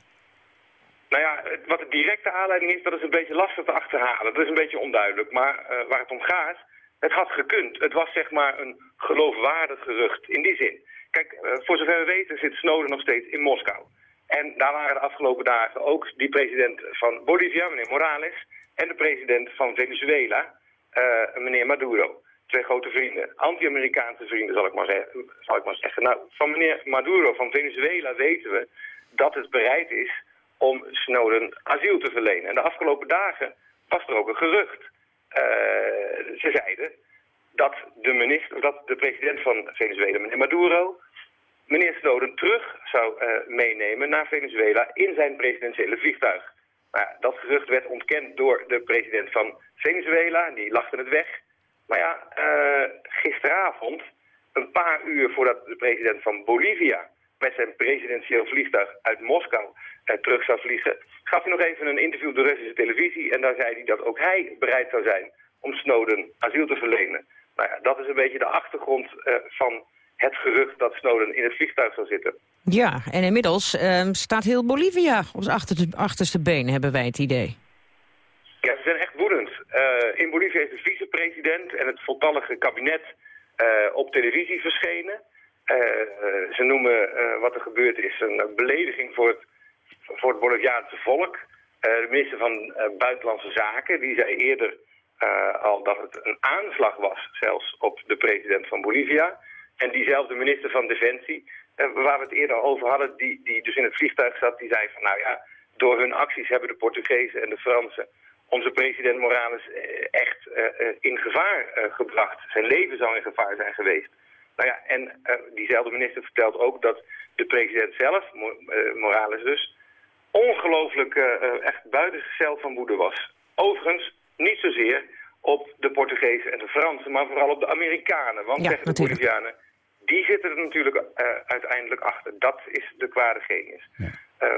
Nou ja, wat de directe aanleiding is, dat is een beetje lastig te achterhalen. Dat is een beetje onduidelijk. Maar uh, waar het om gaat, het had gekund. Het was zeg maar een geloofwaardig gerucht in die zin. Kijk, uh, voor zover we weten zit Snowden nog steeds in Moskou. En daar waren de afgelopen dagen ook die president van Bolivia, meneer Morales... en de president van Venezuela, meneer Maduro twee grote vrienden. Anti-Amerikaanse vrienden, zal ik, maar zeggen, zal ik maar zeggen. Nou, van meneer Maduro van Venezuela weten we dat het bereid is om Snowden asiel te verlenen. En de afgelopen dagen was er ook een gerucht. Uh, ze zeiden dat de, minister, dat de president van Venezuela, meneer Maduro, meneer Snowden terug zou uh, meenemen naar Venezuela in zijn presidentiële vliegtuig. Nou, dat gerucht werd ontkend door de president van Venezuela, die lachte het weg. Maar ja, uh, gisteravond, een paar uur voordat de president van Bolivia met zijn presidentieel vliegtuig uit Moskou uh, terug zou vliegen, gaf hij nog even een interview op de Russische televisie en daar zei hij dat ook hij bereid zou zijn om Snowden asiel te verlenen. Nou ja, dat is een beetje de achtergrond uh, van het gerucht dat Snowden in het vliegtuig zou zitten. Ja, en inmiddels uh, staat heel Bolivia op zijn achterste, achterste been, hebben wij het idee. Ja, ze zijn echt woedend. Uh, in Bolivia is de vicepresident en het voltallige kabinet uh, op televisie verschenen. Uh, ze noemen wat er gebeurd is een belediging voor het, voor het Boliviaanse volk. de minister van Buitenlandse Zaken die zei eerder al dat het een aanslag was, zelfs op de president van Bolivia. En diezelfde minister van Defensie, waar we het eerder over hadden, die, die dus in het vliegtuig zat, die zei van nou ja, door hun acties hebben de Portugezen en de Fransen onze president Morales eh, echt eh, eh, in gevaar gebracht. Zijn leven zou in gevaar zijn geweest. Nou ja, en diezelfde minister vertelt ook dat de president zelf, Mo- Morales dus, ongelooflijk echt buiten zichzelf van woede was. Overigens niet zozeer op de Portugezen en de Fransen, maar vooral op de Amerikanen. Want Ja, zeggen de natuurlijk. Bolivianen, die zitten er natuurlijk eh, uiteindelijk achter. Dat is de kwade genius. Eh,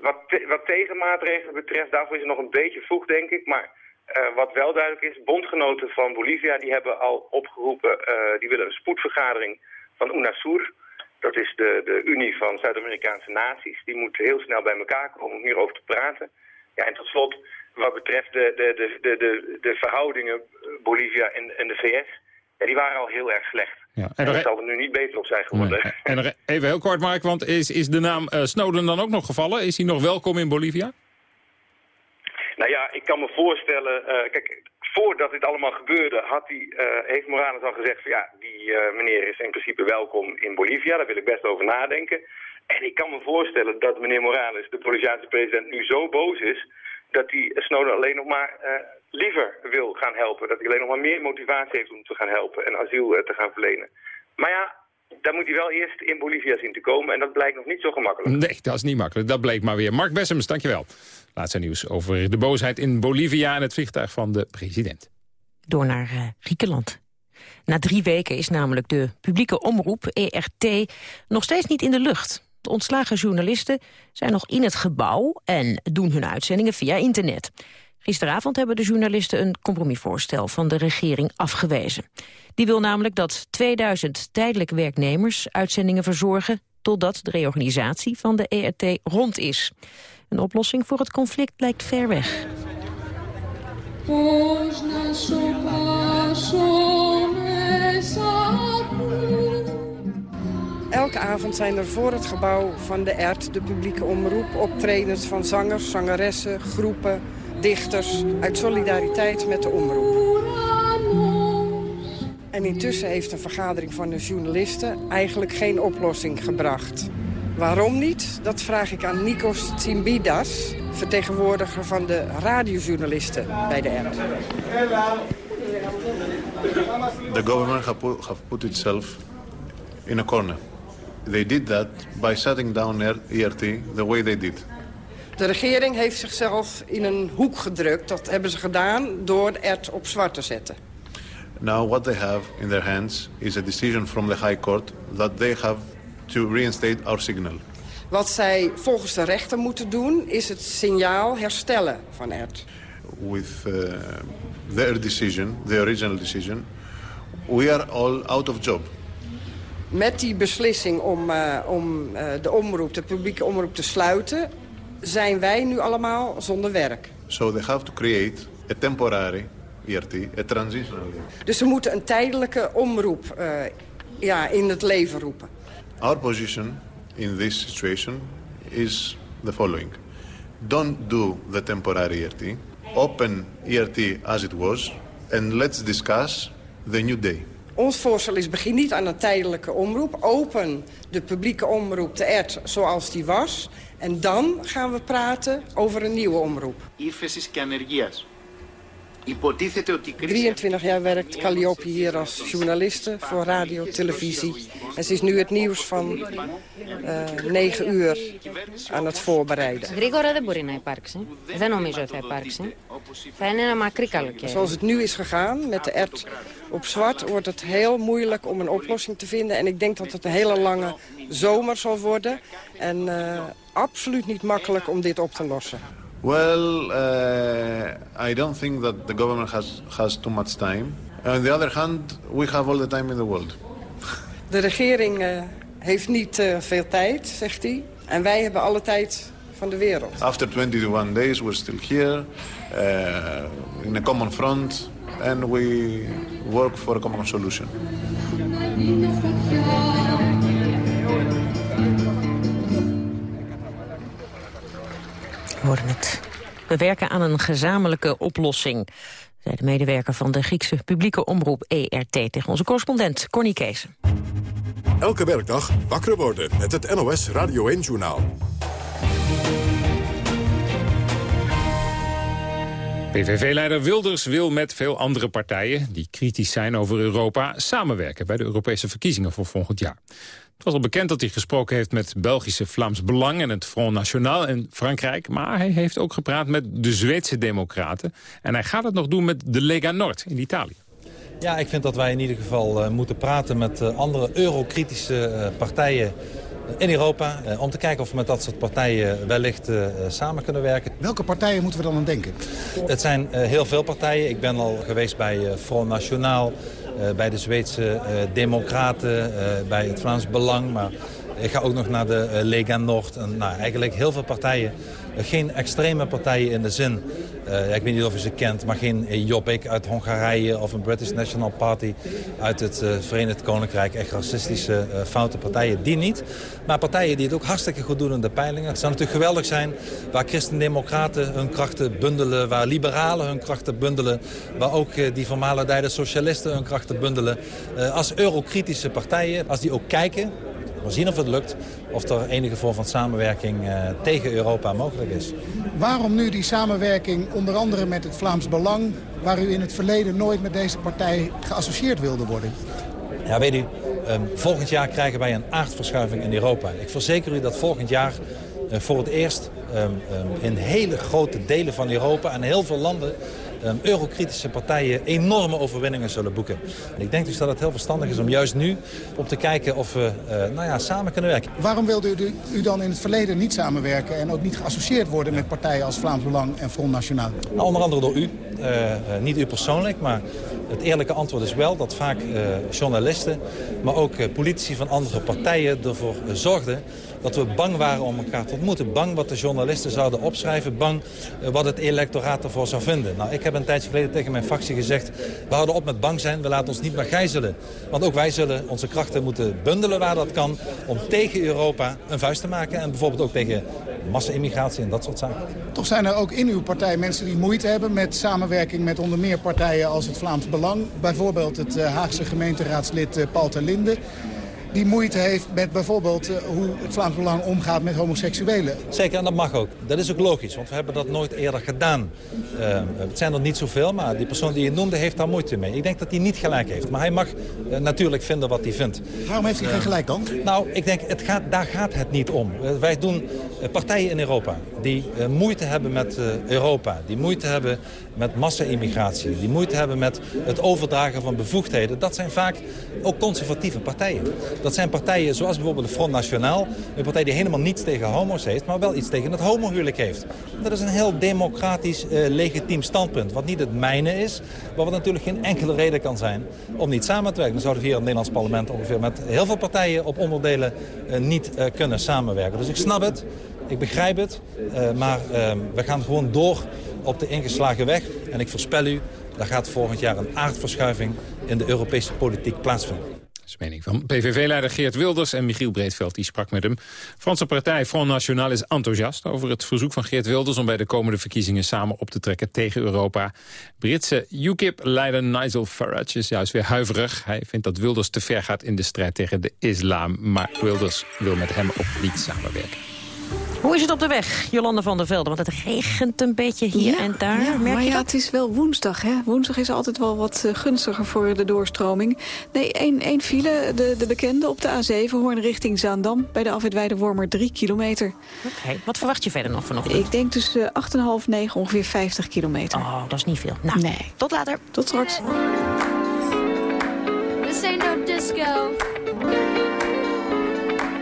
wat, te- wat tegenmaatregelen betreft, daarvoor is het nog een beetje vroeg, denk ik. Maar eh, wat wel duidelijk is, bondgenoten van Bolivia die hebben al opgeroepen, die willen een spoedvergadering van UNASUR. Dat is de, de Unie van Zuid-Amerikaanse naties. Die moeten heel snel bij elkaar komen om hierover te praten. Ja, en tot slot, wat betreft de, de, de, de, de, de verhoudingen Bolivia en, en de VS, ja, die waren al heel erg slecht. Ja. En En, zal er nu niet beter op zijn geworden. nee. [LAUGHS] en even heel kort, Mark, want is, is de naam eh, Snowden dan ook nog gevallen? Is hij nog welkom in Bolivia? Nou ja, ik kan me voorstellen... eh, kijk, voordat dit allemaal gebeurde, had hij, eh, heeft Morales al gezegd... Van, ja, die eh, meneer is in principe welkom in Bolivia. Daar wil ik best over nadenken. En ik kan me voorstellen dat meneer Morales, de Boliviaanse president, nu zo boos is... dat hij Snowden alleen nog maar eh, liever wil gaan helpen. Dat hij alleen nog maar meer motivatie heeft om te gaan helpen en asiel eh, te gaan verlenen. Maar ja, daar moet hij wel eerst in Bolivia zien te komen. En dat blijkt nog niet zo gemakkelijk. Nee, dat is niet makkelijk. Dat bleek maar weer. Mark Bessems, dankjewel. Laatste nieuws over de boosheid in Bolivia en het vliegtuig van de president. Door naar eh, Griekenland. Na drie weken is namelijk de publieke omroep, ERT, nog steeds niet in de lucht. De ontslagen journalisten zijn nog in het gebouw en doen hun uitzendingen via internet. Gisteravond hebben de journalisten een compromisvoorstel van de regering afgewezen. Die wil namelijk dat 2000 tijdelijk werknemers uitzendingen verzorgen... totdat de reorganisatie van de ERT rond is. Een oplossing voor het conflict lijkt ver weg. Elke avond zijn er voor het gebouw van de ERT, de publieke omroep... optredens van zangers, zangeressen, groepen dichters... uit solidariteit met de omroep. En intussen heeft een vergadering van de journalisten... eigenlijk geen oplossing gebracht. Waarom niet? Dat vraag ik aan Nikos Tsimbidas... vertegenwoordiger van de radiojournalisten bij de ERT. The government have put, have put itself in a corner. They did that by shutting down ERT the way they did. De regering heeft zichzelf in een hoek gedrukt. Dat hebben ze gedaan door ERT op zwart te zetten. Now what they have in their hands is a decision from the High Court that they have to reinstate our signal. Wat zij volgens de rechter moeten doen, is het signaal herstellen van ERT. With uh, their decision, the original decision, we are all out of job. Met die beslissing om, eh, om eh, de omroep, de publieke omroep te sluiten... zijn wij nu allemaal zonder werk. So they have to create a temporary ERT, a transitional ERT. Dus ze moeten een tijdelijke omroep eh, ja, in het leven roepen. Our position in this situation is the following. Don't do the temporary ERT. Open ERT as it was. And let's discuss the new day. Ons voorstel is begin niet aan een tijdelijke omroep. Open de publieke omroep, de ERT, zoals die was. En dan gaan we praten over een nieuwe omroep. ύφεσης και ανεργίας. 23 jaar werkt Calliope hier als journaliste voor radio, televisie. En ze is nu het nieuws van eh 9 uur aan het voorbereiden. Γρήγορα δεν μπορεί να υπάρξει. Δεν νομίζω ότι θα υπάρξει. Θα είναι ένα μακρύ καλοκαίρι. Zoals het nu is gegaan met de ERT op zwart... wordt het heel moeilijk om een oplossing te vinden. En ik denk dat het een hele lange zomer zal worden. En eh, absoluut niet makkelijk om dit op te lossen. Well, uh, I don't think that the government has, has too much time. On the other hand, we have all the time in the world. [LAUGHS] De regering eh, heeft niet eh, veel tijd, zegt hij. En wij hebben alle tijd van de wereld. After 21 days, we're still here uh, in a common front and we work for a common solution. We werken aan een gezamenlijke oplossing, zei de medewerker van de Griekse publieke omroep ERT tegen onze correspondent Corny Kees. Elke werkdag wakker worden met het NOS Radio 1-journaal. PVV-leider Wilders wil met veel andere partijen... die kritisch zijn over Europa, samenwerken... bij de Europese verkiezingen voor volgend jaar. Het was al bekend dat hij gesproken heeft met Belgische Vlaams Belang... en het Front National in Frankrijk. Maar hij heeft ook gepraat met de Zweedse democraten. En hij gaat het nog doen met de Lega Nord in Italië. Ja, ik vind dat wij in ieder geval uh, moeten praten met uh, andere eurokritische uh, partijen in Europa. om te kijken of we met dat soort partijen wellicht samen kunnen werken. Welke partijen moeten we dan aan denken? Het zijn heel veel partijen. Ik ben al geweest bij Front National, bij de Zweedse Democraten, bij het Vlaams Belang. Maar ik ga ook nog naar de Lega Nord. En, nou, eigenlijk heel veel partijen geen extreme partijen in de zin, uh, ik weet niet of u ze kent... maar geen Jobbik uit Hongarije of een British National Party uit het Verenigd Koninkrijk. Echt racistische, foute partijen, die niet. Maar partijen die het ook hartstikke goed doen in de peilingen. Het zou natuurlijk geweldig zijn waar christendemocraten hun krachten bundelen... waar liberalen hun krachten bundelen... waar ook die voormalige socialisten hun krachten bundelen. als eurokritische partijen, als die ook kijken we zien of het lukt, of er enige vorm van samenwerking uh, tegen Europa mogelijk is. Waarom nu die samenwerking onder andere met het Vlaams Belang... waar u in het verleden nooit met deze partij geassocieerd wilde worden? Ja, weet u, um, volgend jaar krijgen wij een aardverschuiving in Europa. Ik verzeker u dat volgend jaar voor het eerst um, um, in hele grote delen van Europa... en heel veel landen um, eurokritische partijen enorme overwinningen zullen boeken. En ik denk dus dat het heel verstandig is om juist nu op te kijken of we uh, nou ja, samen kunnen werken. Waarom wilde u, u, dan in het verleden niet samenwerken en ook niet geassocieerd worden met partijen als Vlaams Belang en Front Nationaal? Nou, onder andere door u. Uh, uh, niet u persoonlijk, maar het eerlijke antwoord is wel dat vaak journalisten, maar ook politici van andere partijen ervoor zorgden dat we bang waren om elkaar te ontmoeten. Bang wat de journalisten zouden opschrijven. Bang uh, wat het electoraat ervoor zou vinden. Nou, ik heb een tijdje geleden tegen mijn fractie gezegd... we houden op met bang zijn, we laten ons niet meer gijzelen. Want ook wij zullen onze krachten moeten bundelen waar dat kan... om tegen Europa een vuist te maken. En bijvoorbeeld ook tegen massa-immigratie en dat soort zaken. Toch zijn er ook in uw partij mensen die moeite hebben... met samenwerking met onder meer partijen als het Vlaams Belang. Bijvoorbeeld het uh, Haagse gemeenteraadslid uh, Paul ter Linde die moeite heeft met bijvoorbeeld uh, hoe het Vlaams Belang omgaat met homoseksuelen. Zeker, en dat mag ook. Dat is ook logisch, want we hebben dat nooit eerder gedaan. Uh, het zijn er niet zoveel, maar die persoon die je noemde heeft daar moeite mee. Ik denk dat hij niet gelijk heeft, maar hij mag uh, natuurlijk vinden wat hij vindt. Waarom heeft hij geen gelijk dan? Nou, ik denk, het gaat, daar gaat het niet om. wij doen partijen in Europa die moeite hebben met Europa, die moeite hebben met massa-immigratie, die moeite hebben met het overdragen van bevoegdheden. Dat zijn vaak ook conservatieve partijen. Dat zijn partijen zoals bijvoorbeeld de Front National. Een partij die helemaal niets tegen homo's heeft, maar wel iets tegen het homohuwelijk heeft. Dat is een heel democratisch, uh, legitiem standpunt. Wat niet het mijne is, maar wat natuurlijk geen enkele reden kan zijn om niet samen te werken. Dan zouden we hier in het Nederlands parlement ongeveer met heel veel partijen op onderdelen uh, niet uh, kunnen samenwerken. Dus ik snap het, ik begrijp het, maar we gaan gewoon door op de ingeslagen weg. En ik voorspel u, daar gaat volgend jaar een aardverschuiving in de Europese politiek plaatsvinden. Dat is de mening van PVV-leider Geert Wilders en Michiel Breedveld. Die sprak met hem. Franse partij Front National is enthousiast over het verzoek van Geert Wilders... om bij de komende verkiezingen samen op te trekken tegen Europa. Britse UKIP-leider Nigel Farage is juist weer huiverig. Hij vindt dat Wilders te ver gaat in de strijd tegen de islam. Maar Wilders wil met hem ook niet samenwerken. Hoe is het op de weg, Jolande van der Velde? Want het regent een beetje hier ja, en daar. Ja, Merk maar je ja, dat? het is wel woensdag. Hè? Woensdag is altijd wel wat uh, gunstiger voor de doorstroming. Nee, één, één file, de, de bekende op de A7, Hoorn richting Zaandam. Bij de afwit Wormer 3 kilometer. Oké, okay. wat verwacht je verder nog vanochtend? Ik denk tussen 8,5 en 9 ongeveer 50 kilometer. Oh, dat is niet veel. Nou, nee. tot later. Tot straks. This ain't no disco.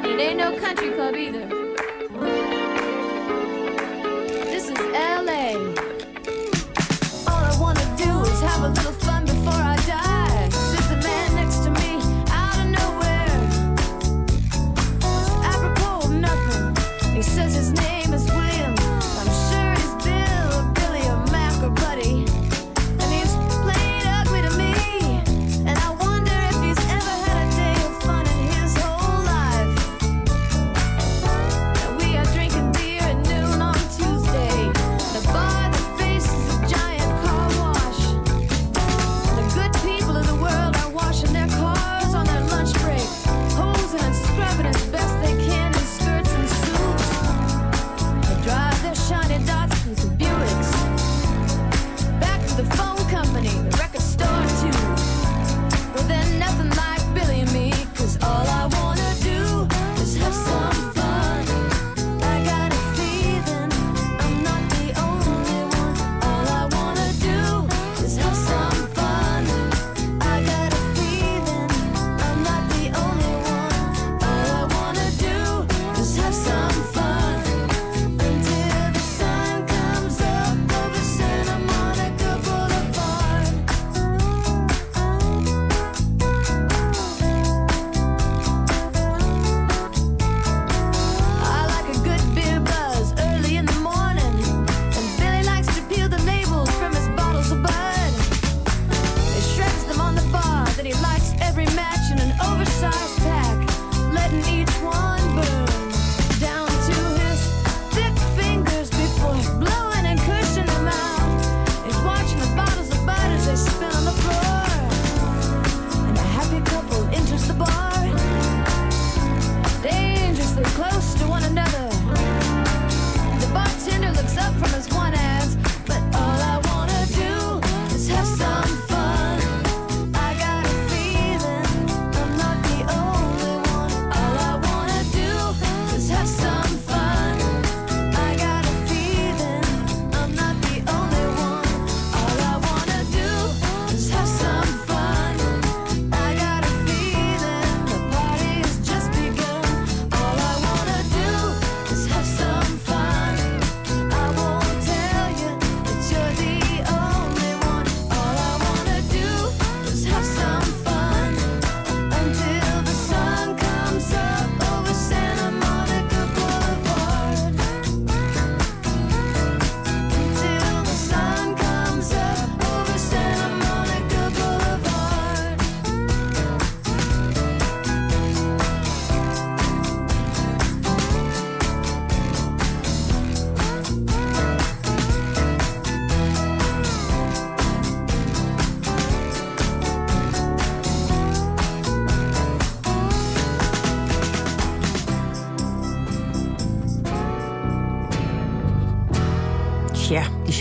It ain't no country club either. Valley.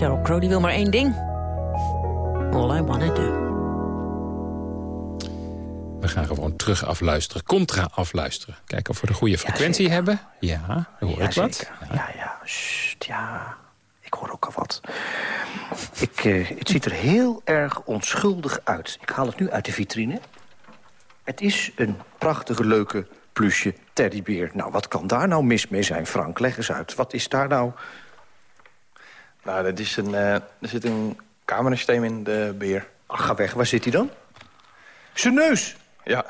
Sheryl Crow die wil maar één ding. All I wanna do. We gaan gewoon terug afluisteren, contra afluisteren. Kijken of we de goede frequentie hebben. Ja, hoor ik wat. Ja, ja. Sst, ja. Ik hoor ook al wat. Ik, eh, het ziet er heel erg onschuldig uit. Ik haal het nu uit de vitrine. Het is een prachtige, leuke plusje teddybeer. Nou, wat kan daar nou mis mee zijn, Frank? Leg eens uit. Wat is daar nou... Nou, dat is een, eh, er zit een camerasysteem in de beer. Ach, ga weg. Waar zit hij dan? Zijn neus! Ja.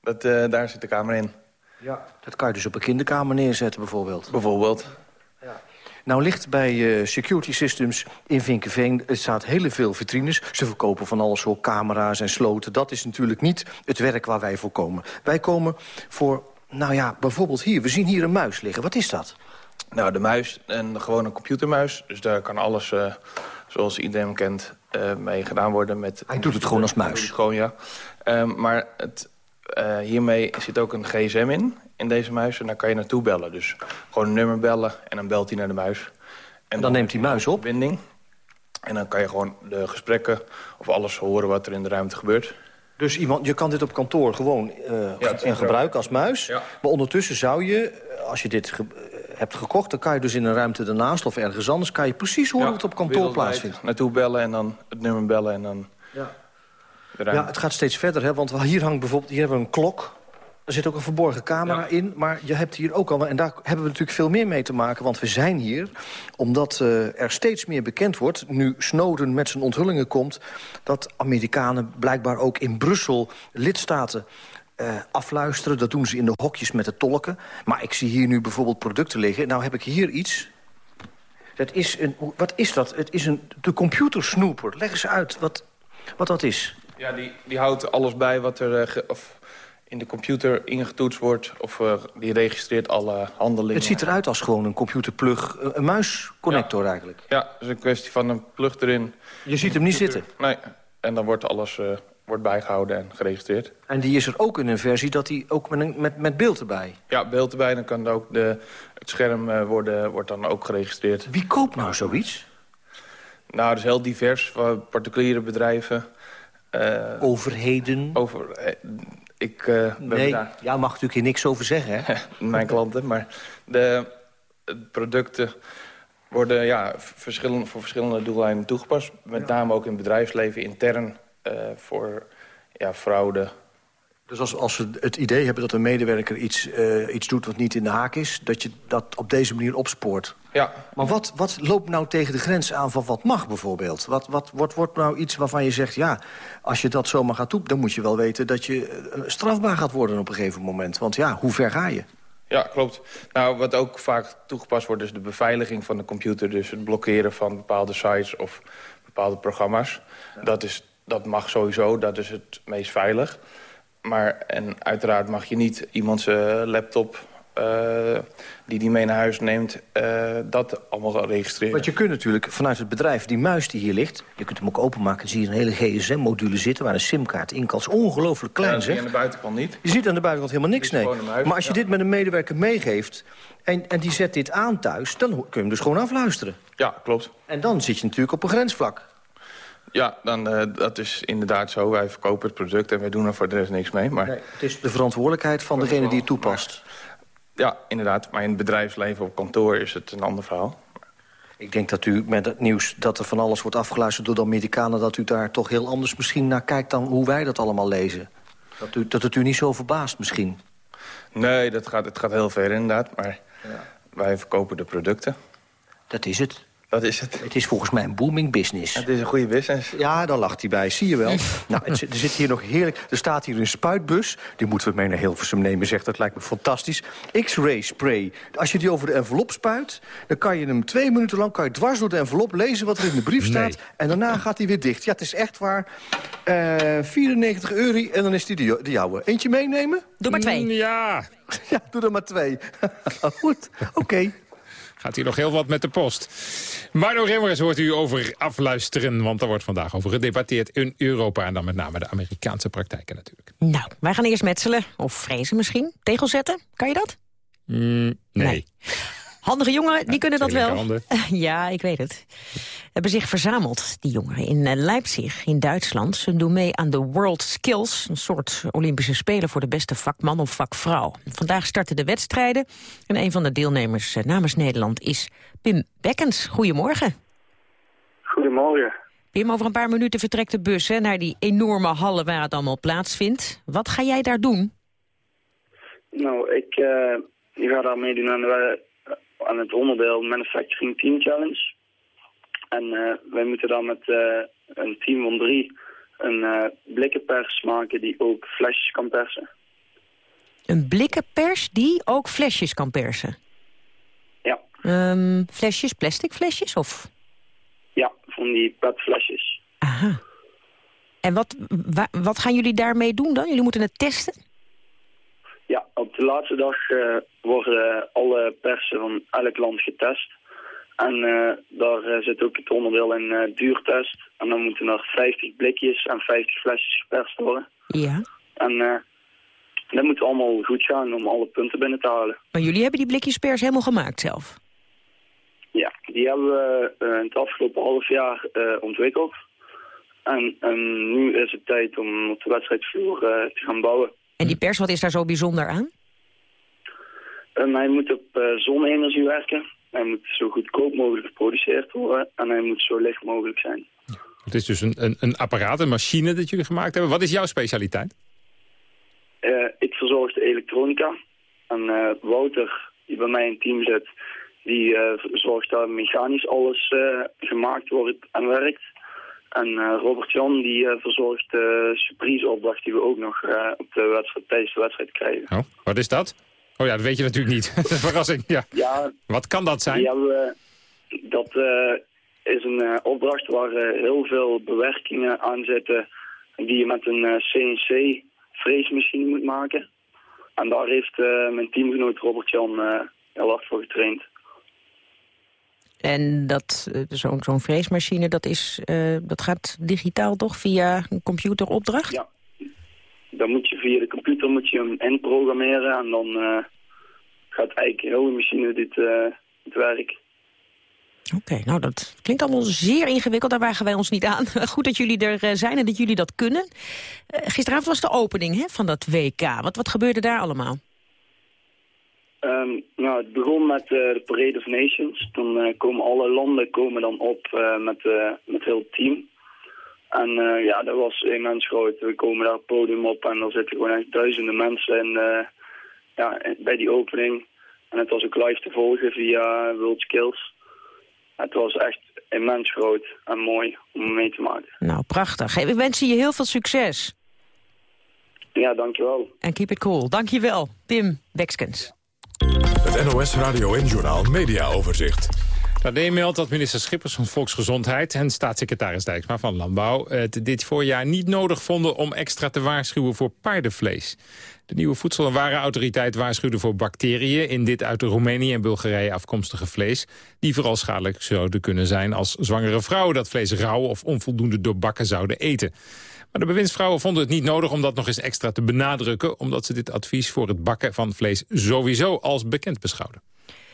Dat, eh, daar zit de camera in. Ja. Dat kan je dus op een kinderkamer neerzetten, bijvoorbeeld. Bijvoorbeeld. Nou ligt bij eh, Security Systems in Vinkenveen... er staat heel veel vitrines. Ze verkopen van alles voor camera's en sloten. Dat is natuurlijk niet het werk waar wij voor komen. Wij komen voor, nou ja, bijvoorbeeld hier. We zien hier een muis liggen. Wat is dat? Nou, de muis, en gewoon een computermuis. Dus daar kan alles, eh, zoals iedereen hem kent, eh, mee gedaan worden. Met, Hij doet het gewoon als muis. Gewoon, ja. Ehm, maar het, eh, hiermee zit ook een gsm in, in deze muis. En daar kan je naartoe bellen. Dus gewoon een nummer bellen en dan belt hij naar de muis. En dan neemt die muis op? Verbinding. En dan kan je gewoon de gesprekken of alles horen wat er in de ruimte gebeurt. Dus iemand, je kan dit op kantoor gewoon zo. gebruiken als muis. Maar ondertussen zou je, als je dit hebt gekocht... dan kan je dus in een ruimte ernaast of ergens anders... kan je precies horen wat op kantoor plaatsvindt. Naartoe bellen en dan het nummer bellen en dan... Ja. Ja, het gaat steeds verder, hè, want hier hangt bijvoorbeeld... hier hebben we een klok, er zit ook een verborgen camera in... maar je hebt hier ook al... en daar hebben we natuurlijk veel meer mee te maken... want we zijn hier omdat eh, er steeds meer bekend wordt... nu Snowden met zijn onthullingen komt... dat Amerikanen blijkbaar ook in Brussel lidstaten... eh, afluisteren, dat doen ze in de hokjes met de tolken. Maar ik zie hier nu bijvoorbeeld producten liggen. Nou heb ik hier iets... Dat is een, wat is dat? Het is een, de computersnoeper. Leg eens uit wat, wat dat is. Ja, die, die houdt alles bij wat er eh, ge- of in de computer ingetoetst wordt. Of eh, die registreert alle handelingen. Het ziet eruit als gewoon een computerplug, een, een muisconnector eigenlijk. Ja, het is een kwestie van een plug erin. Je ziet hem niet zitten? Nee, en dan wordt alles wordt bijgehouden en geregistreerd. En die is er ook in een versie dat die ook met, een, met, met beeld erbij. Ja, beeld erbij, dan kan ook de, het scherm eh, worden, wordt dan ook geregistreerd. Wie koopt nou zoiets? Nou, dat is heel divers, van particuliere bedrijven. eh, Overheden? Over, eh, ik ben Nee, daar... jij mag natuurlijk hier niks over zeggen, hè? [LAUGHS] mijn klanten. Maar de, de producten worden ja, verschillend, voor verschillende doeleinden toegepast. Met name ook in het bedrijfsleven intern voor ja, fraude. Dus als, als we het idee hebben dat een medewerker iets, eh, iets doet wat niet in de haak is... dat je dat op deze manier opspoort. Ja. Maar wat, wat loopt nou tegen de grens aan van wat mag bijvoorbeeld? Wat, wat wordt, wordt nou iets waarvan je zegt... ja, als je dat zomaar gaat doen... dan moet je wel weten dat je eh, strafbaar gaat worden op een gegeven moment. Want ja, hoe ver ga je? Ja, klopt. Nou, wat ook vaak toegepast wordt is de beveiliging van de computer. Dus het blokkeren van bepaalde sites of bepaalde programma's. Dat, is, dat mag sowieso, dat is het meest veilig. Maar en uiteraard mag je niet iemands laptop eh, die die mee naar huis neemt... eh, dat allemaal registreren. Want je kunt natuurlijk vanuit het bedrijf, die muis die hier ligt... je kunt hem ook openmaken, zie je een hele gsm-module zitten... waar een simkaart in kan. Ongelooflijk klein, Ja, zeg. aan de buitenkant niet. Je ziet aan de buitenkant helemaal niks, nee. muis, Maar als je ja. dit met een medewerker meegeeft... En, en die zet dit aan thuis, dan kun je hem dus gewoon afluisteren. Ja, klopt. En dan zit je natuurlijk op een grensvlak. Ja, dan, eh, dat is inderdaad zo. Wij verkopen het product en wij doen er voor de rest niks mee. Maar Het is de verantwoordelijkheid van degene die het toepast. ja, inderdaad. Maar in het bedrijfsleven op kantoor is het een ander verhaal. Ik denk dat u met het nieuws dat er van alles wordt afgeluisterd door de Amerikanen... dat u daar toch heel anders misschien naar kijkt dan hoe wij dat allemaal lezen. Dat, u, dat het u niet zo verbaast misschien. Nee, dat gaat, het gaat heel ver inderdaad. Maar wij verkopen de producten. Dat is het. Dat is het. Het is volgens mij een booming business. Het is een goede business. Ja, daar lacht hij bij, zie je wel. [LAUGHS] nou, het, zit- er zit hier nog heerlijk... Er staat hier een spuitbus. Die moeten we mee naar Hilversum nemen, zegt. Dat lijkt me fantastisch. X-ray spray. Als je die over de envelop spuit... dan kan je hem twee minuten lang kan je dwars door de envelop... lezen wat er in de brief staat. Nee. En daarna gaat hij weer dicht. Ja, het is echt waar. Eh 94 euro en dan is die de, jo- de jouwe. Eentje meenemen? Doe maar twee. Ja. [LAUGHS] Ja, doe er maar twee. [LAUGHS] Goed, oké. Gaat hier nog heel wat met de post. Marno Remmers hoort u over afluisteren, want er wordt vandaag over gedebatteerd in Europa. En dan met name de Amerikaanse praktijken natuurlijk. Nou, wij gaan eerst metselen. Of vrezen misschien. Tegel zetten. Kan je dat? Mm, nee. Handige jongeren, die kunnen dat wel. [LAUGHS] Ja, ik weet het. Hebben zich verzameld, die jongeren, in eh, Leipzig, in Duitsland. Ze doen mee aan de World Skills, een soort Olympische Spelen voor de beste vakman of vakvrouw. Vandaag starten de wedstrijden en een van de deelnemers eh, namens Nederland is Pim Bekkens. Goedemorgen. Goedemorgen. Pim, over een paar minuten vertrekt de bus hè, naar die enorme hallen waar het allemaal plaatsvindt. Wat ga jij daar doen? Nou, ik, eh, ik ga daar meedoen aan, de, aan het onderdeel Manufacturing Team Challenge. En eh, wij moeten dan met eh, een team van drie een eh, blikkenpers maken die ook flesjes kan persen. Een blikkenpers die ook flesjes kan persen. Ja. Ehm, flesjes, plastic flesjes of? Ja, van die petflesjes. Aha. En wat, wa- wat gaan jullie daarmee doen dan? Jullie moeten het testen? Ja, op de laatste dag eh, worden alle persen van elk land getest. En eh, daar eh, zit ook het onderdeel in eh, duurtest. En dan moeten er 50 blikjes en 50 flesjes geperst worden. Ja. En eh, dat moet allemaal goed gaan om alle punten binnen te halen. Maar jullie hebben die blikjes pers helemaal gemaakt zelf? Ja, die hebben we eh, in het afgelopen half jaar eh, ontwikkeld. En, en nu is het tijd om op de wedstrijdvloer eh, te gaan bouwen. En die pers, wat is daar zo bijzonder aan? Hij moet op eh, zonne-energie werken. Hij moet zo goedkoop mogelijk geproduceerd worden. En hij moet zo licht mogelijk zijn. Het is dus een, een, een apparaat, een machine dat jullie gemaakt hebben. Wat is jouw specialiteit? Eh, ik verzorg de elektronica. En eh, Wouter, die bij mij in het team zit, die eh, zorgt dat mechanisch alles eh, gemaakt wordt en werkt. En eh, Robert-Jan, die eh, verzorgt de surpriseopdracht die we ook nog eh, op de wedstrijd, tijdens de wedstrijd krijgen. Oh, wat is dat? Oh ja, dat weet je natuurlijk niet. [LAUGHS] Verrassing, ja. Ja, Wat kan dat zijn? We, dat is een opdracht waar heel veel bewerkingen aan zitten die je met een CNC-freesmachine moet maken. En daar heeft mijn teamgenoot Robert-Jan heel hard voor getraind. En dat, eh, zo'n zo'n freesmachine, dat, is, eh, dat gaat digitaal toch via een computeropdracht? Ja. Dan moet je via de computer moet je hem inprogrammeren en dan eh, gaat eigenlijk heel de machine dit, werk. Oké, nou dat klinkt allemaal zeer ingewikkeld. Daar wagen wij ons niet aan. [LAUGHS] Goed dat jullie er zijn en dat jullie dat kunnen. Gisteravond was de opening hè, van dat WK. Wat, wat gebeurde daar allemaal? Ehm, nou, het begon met eh, de Parade of Nations. Dan eh, komen alle landen komen dan op eh, met, met heel het team. En ja, dat was immens groot. We komen daar het podium op en er zitten gewoon echt duizenden mensen in, ja, bij die opening. En het was ook live te volgen via World Skills. Het was echt immens groot en mooi om mee te maken. Nou, prachtig. We wensen je heel veel succes. Ja, dankjewel. En keep it cool. Dankjewel, Pim Bekskens. Het NOS Radio en Journaal Media Overzicht. AD meldt dat minister Schippers van Volksgezondheid en staatssecretaris Dijksma van Landbouw het dit voorjaar niet nodig vonden om extra te waarschuwen voor paardenvlees. De nieuwe Voedsel- en Warenautoriteit waarschuwde voor bacteriën in dit uit Roemenië en Bulgarije afkomstige vlees, die vooral schadelijk zouden kunnen zijn als zwangere vrouwen dat vlees rauw of onvoldoende doorbakken zouden eten. Maar de bewindsvrouwen vonden het niet nodig om dat nog eens extra te benadrukken... omdat ze dit advies voor het bakken van vlees sowieso als bekend beschouwden.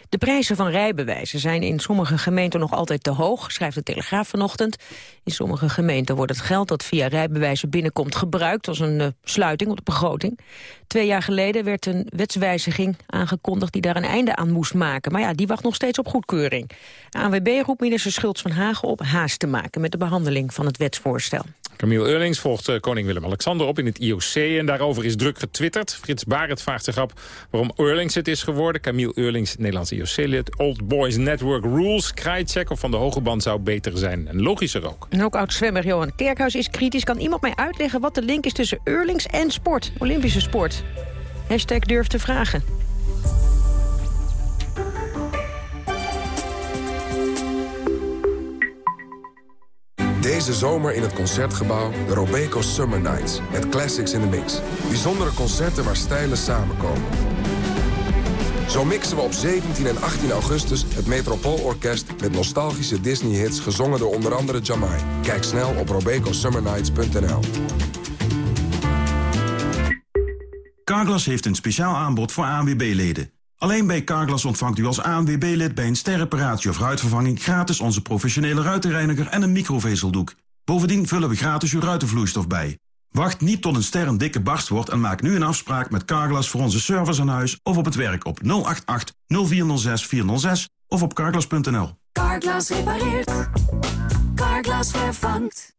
De prijzen van rijbewijzen zijn in sommige gemeenten nog altijd te hoog, schrijft de Telegraaf vanochtend. In sommige gemeenten wordt het geld dat via rijbewijzen binnenkomt gebruikt als een eh, sluiting op de begroting. Twee jaar geleden werd een wetswijziging aangekondigd die daar een einde aan moest maken. Maar ja, die wacht nog steeds op goedkeuring. ANWB roept minister Schultz van Hagen op haast te maken met de behandeling van het wetsvoorstel. Camille Eurlings volgt eh, koning Willem-Alexander op in het IOC... en daarover is druk getwitterd. Frits Barend vraagt zich af waarom Eurlings het is geworden. Camille Eurlings, Nederlands IOC-lid. Old Boys Network Rules. Krajicek of van de hoge band zou beter zijn. En logischer ook. En ook oud-zwemmer Johan Kerkhuis is kritisch. Kan iemand mij uitleggen wat de link is tussen Eurlings en sport? Olympische sport. Hashtag te vragen. Deze zomer in het Concertgebouw de Robeco Summer Nights. Met classics in the mix. Bijzondere concerten waar stijlen samenkomen. Zo mixen we op 17 en 18 augustus het Metropoolorkest... met nostalgische Disney-hits gezongen door onder andere Jamai. Kijk snel op robecosummernights.nl. Carglass heeft een speciaal aanbod voor ANWB-leden. Alleen bij Carglass ontvangt u als ANWB-lid bij een sterreparatie of ruitvervanging... gratis onze professionele ruitenreiniger en een microvezeldoek. Bovendien vullen we gratis uw ruitenvloeistof bij. Wacht niet tot een ster een dikke barst wordt en maak nu een afspraak met Carglass voor onze service aan huis of op het werk op 088 0406 406 of op carglass.nl. Carglass repareert. Carglass vervangt.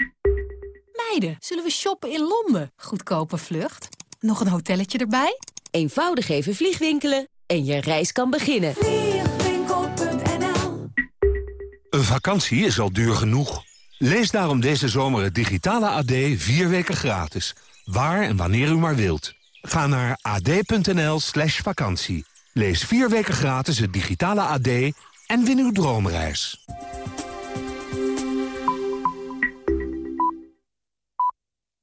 Meiden, zullen we shoppen in Londen? Goedkope vlucht. Nog een hotelletje erbij? Eenvoudig even vliegwinkelen en je reis kan beginnen. Een vakantie is al duur genoeg. Lees daarom deze zomer het digitale AD vier weken gratis. Waar en wanneer u maar wilt. Ga naar ad.nl slash vakantie. Lees vier weken gratis het digitale AD en win uw droomreis.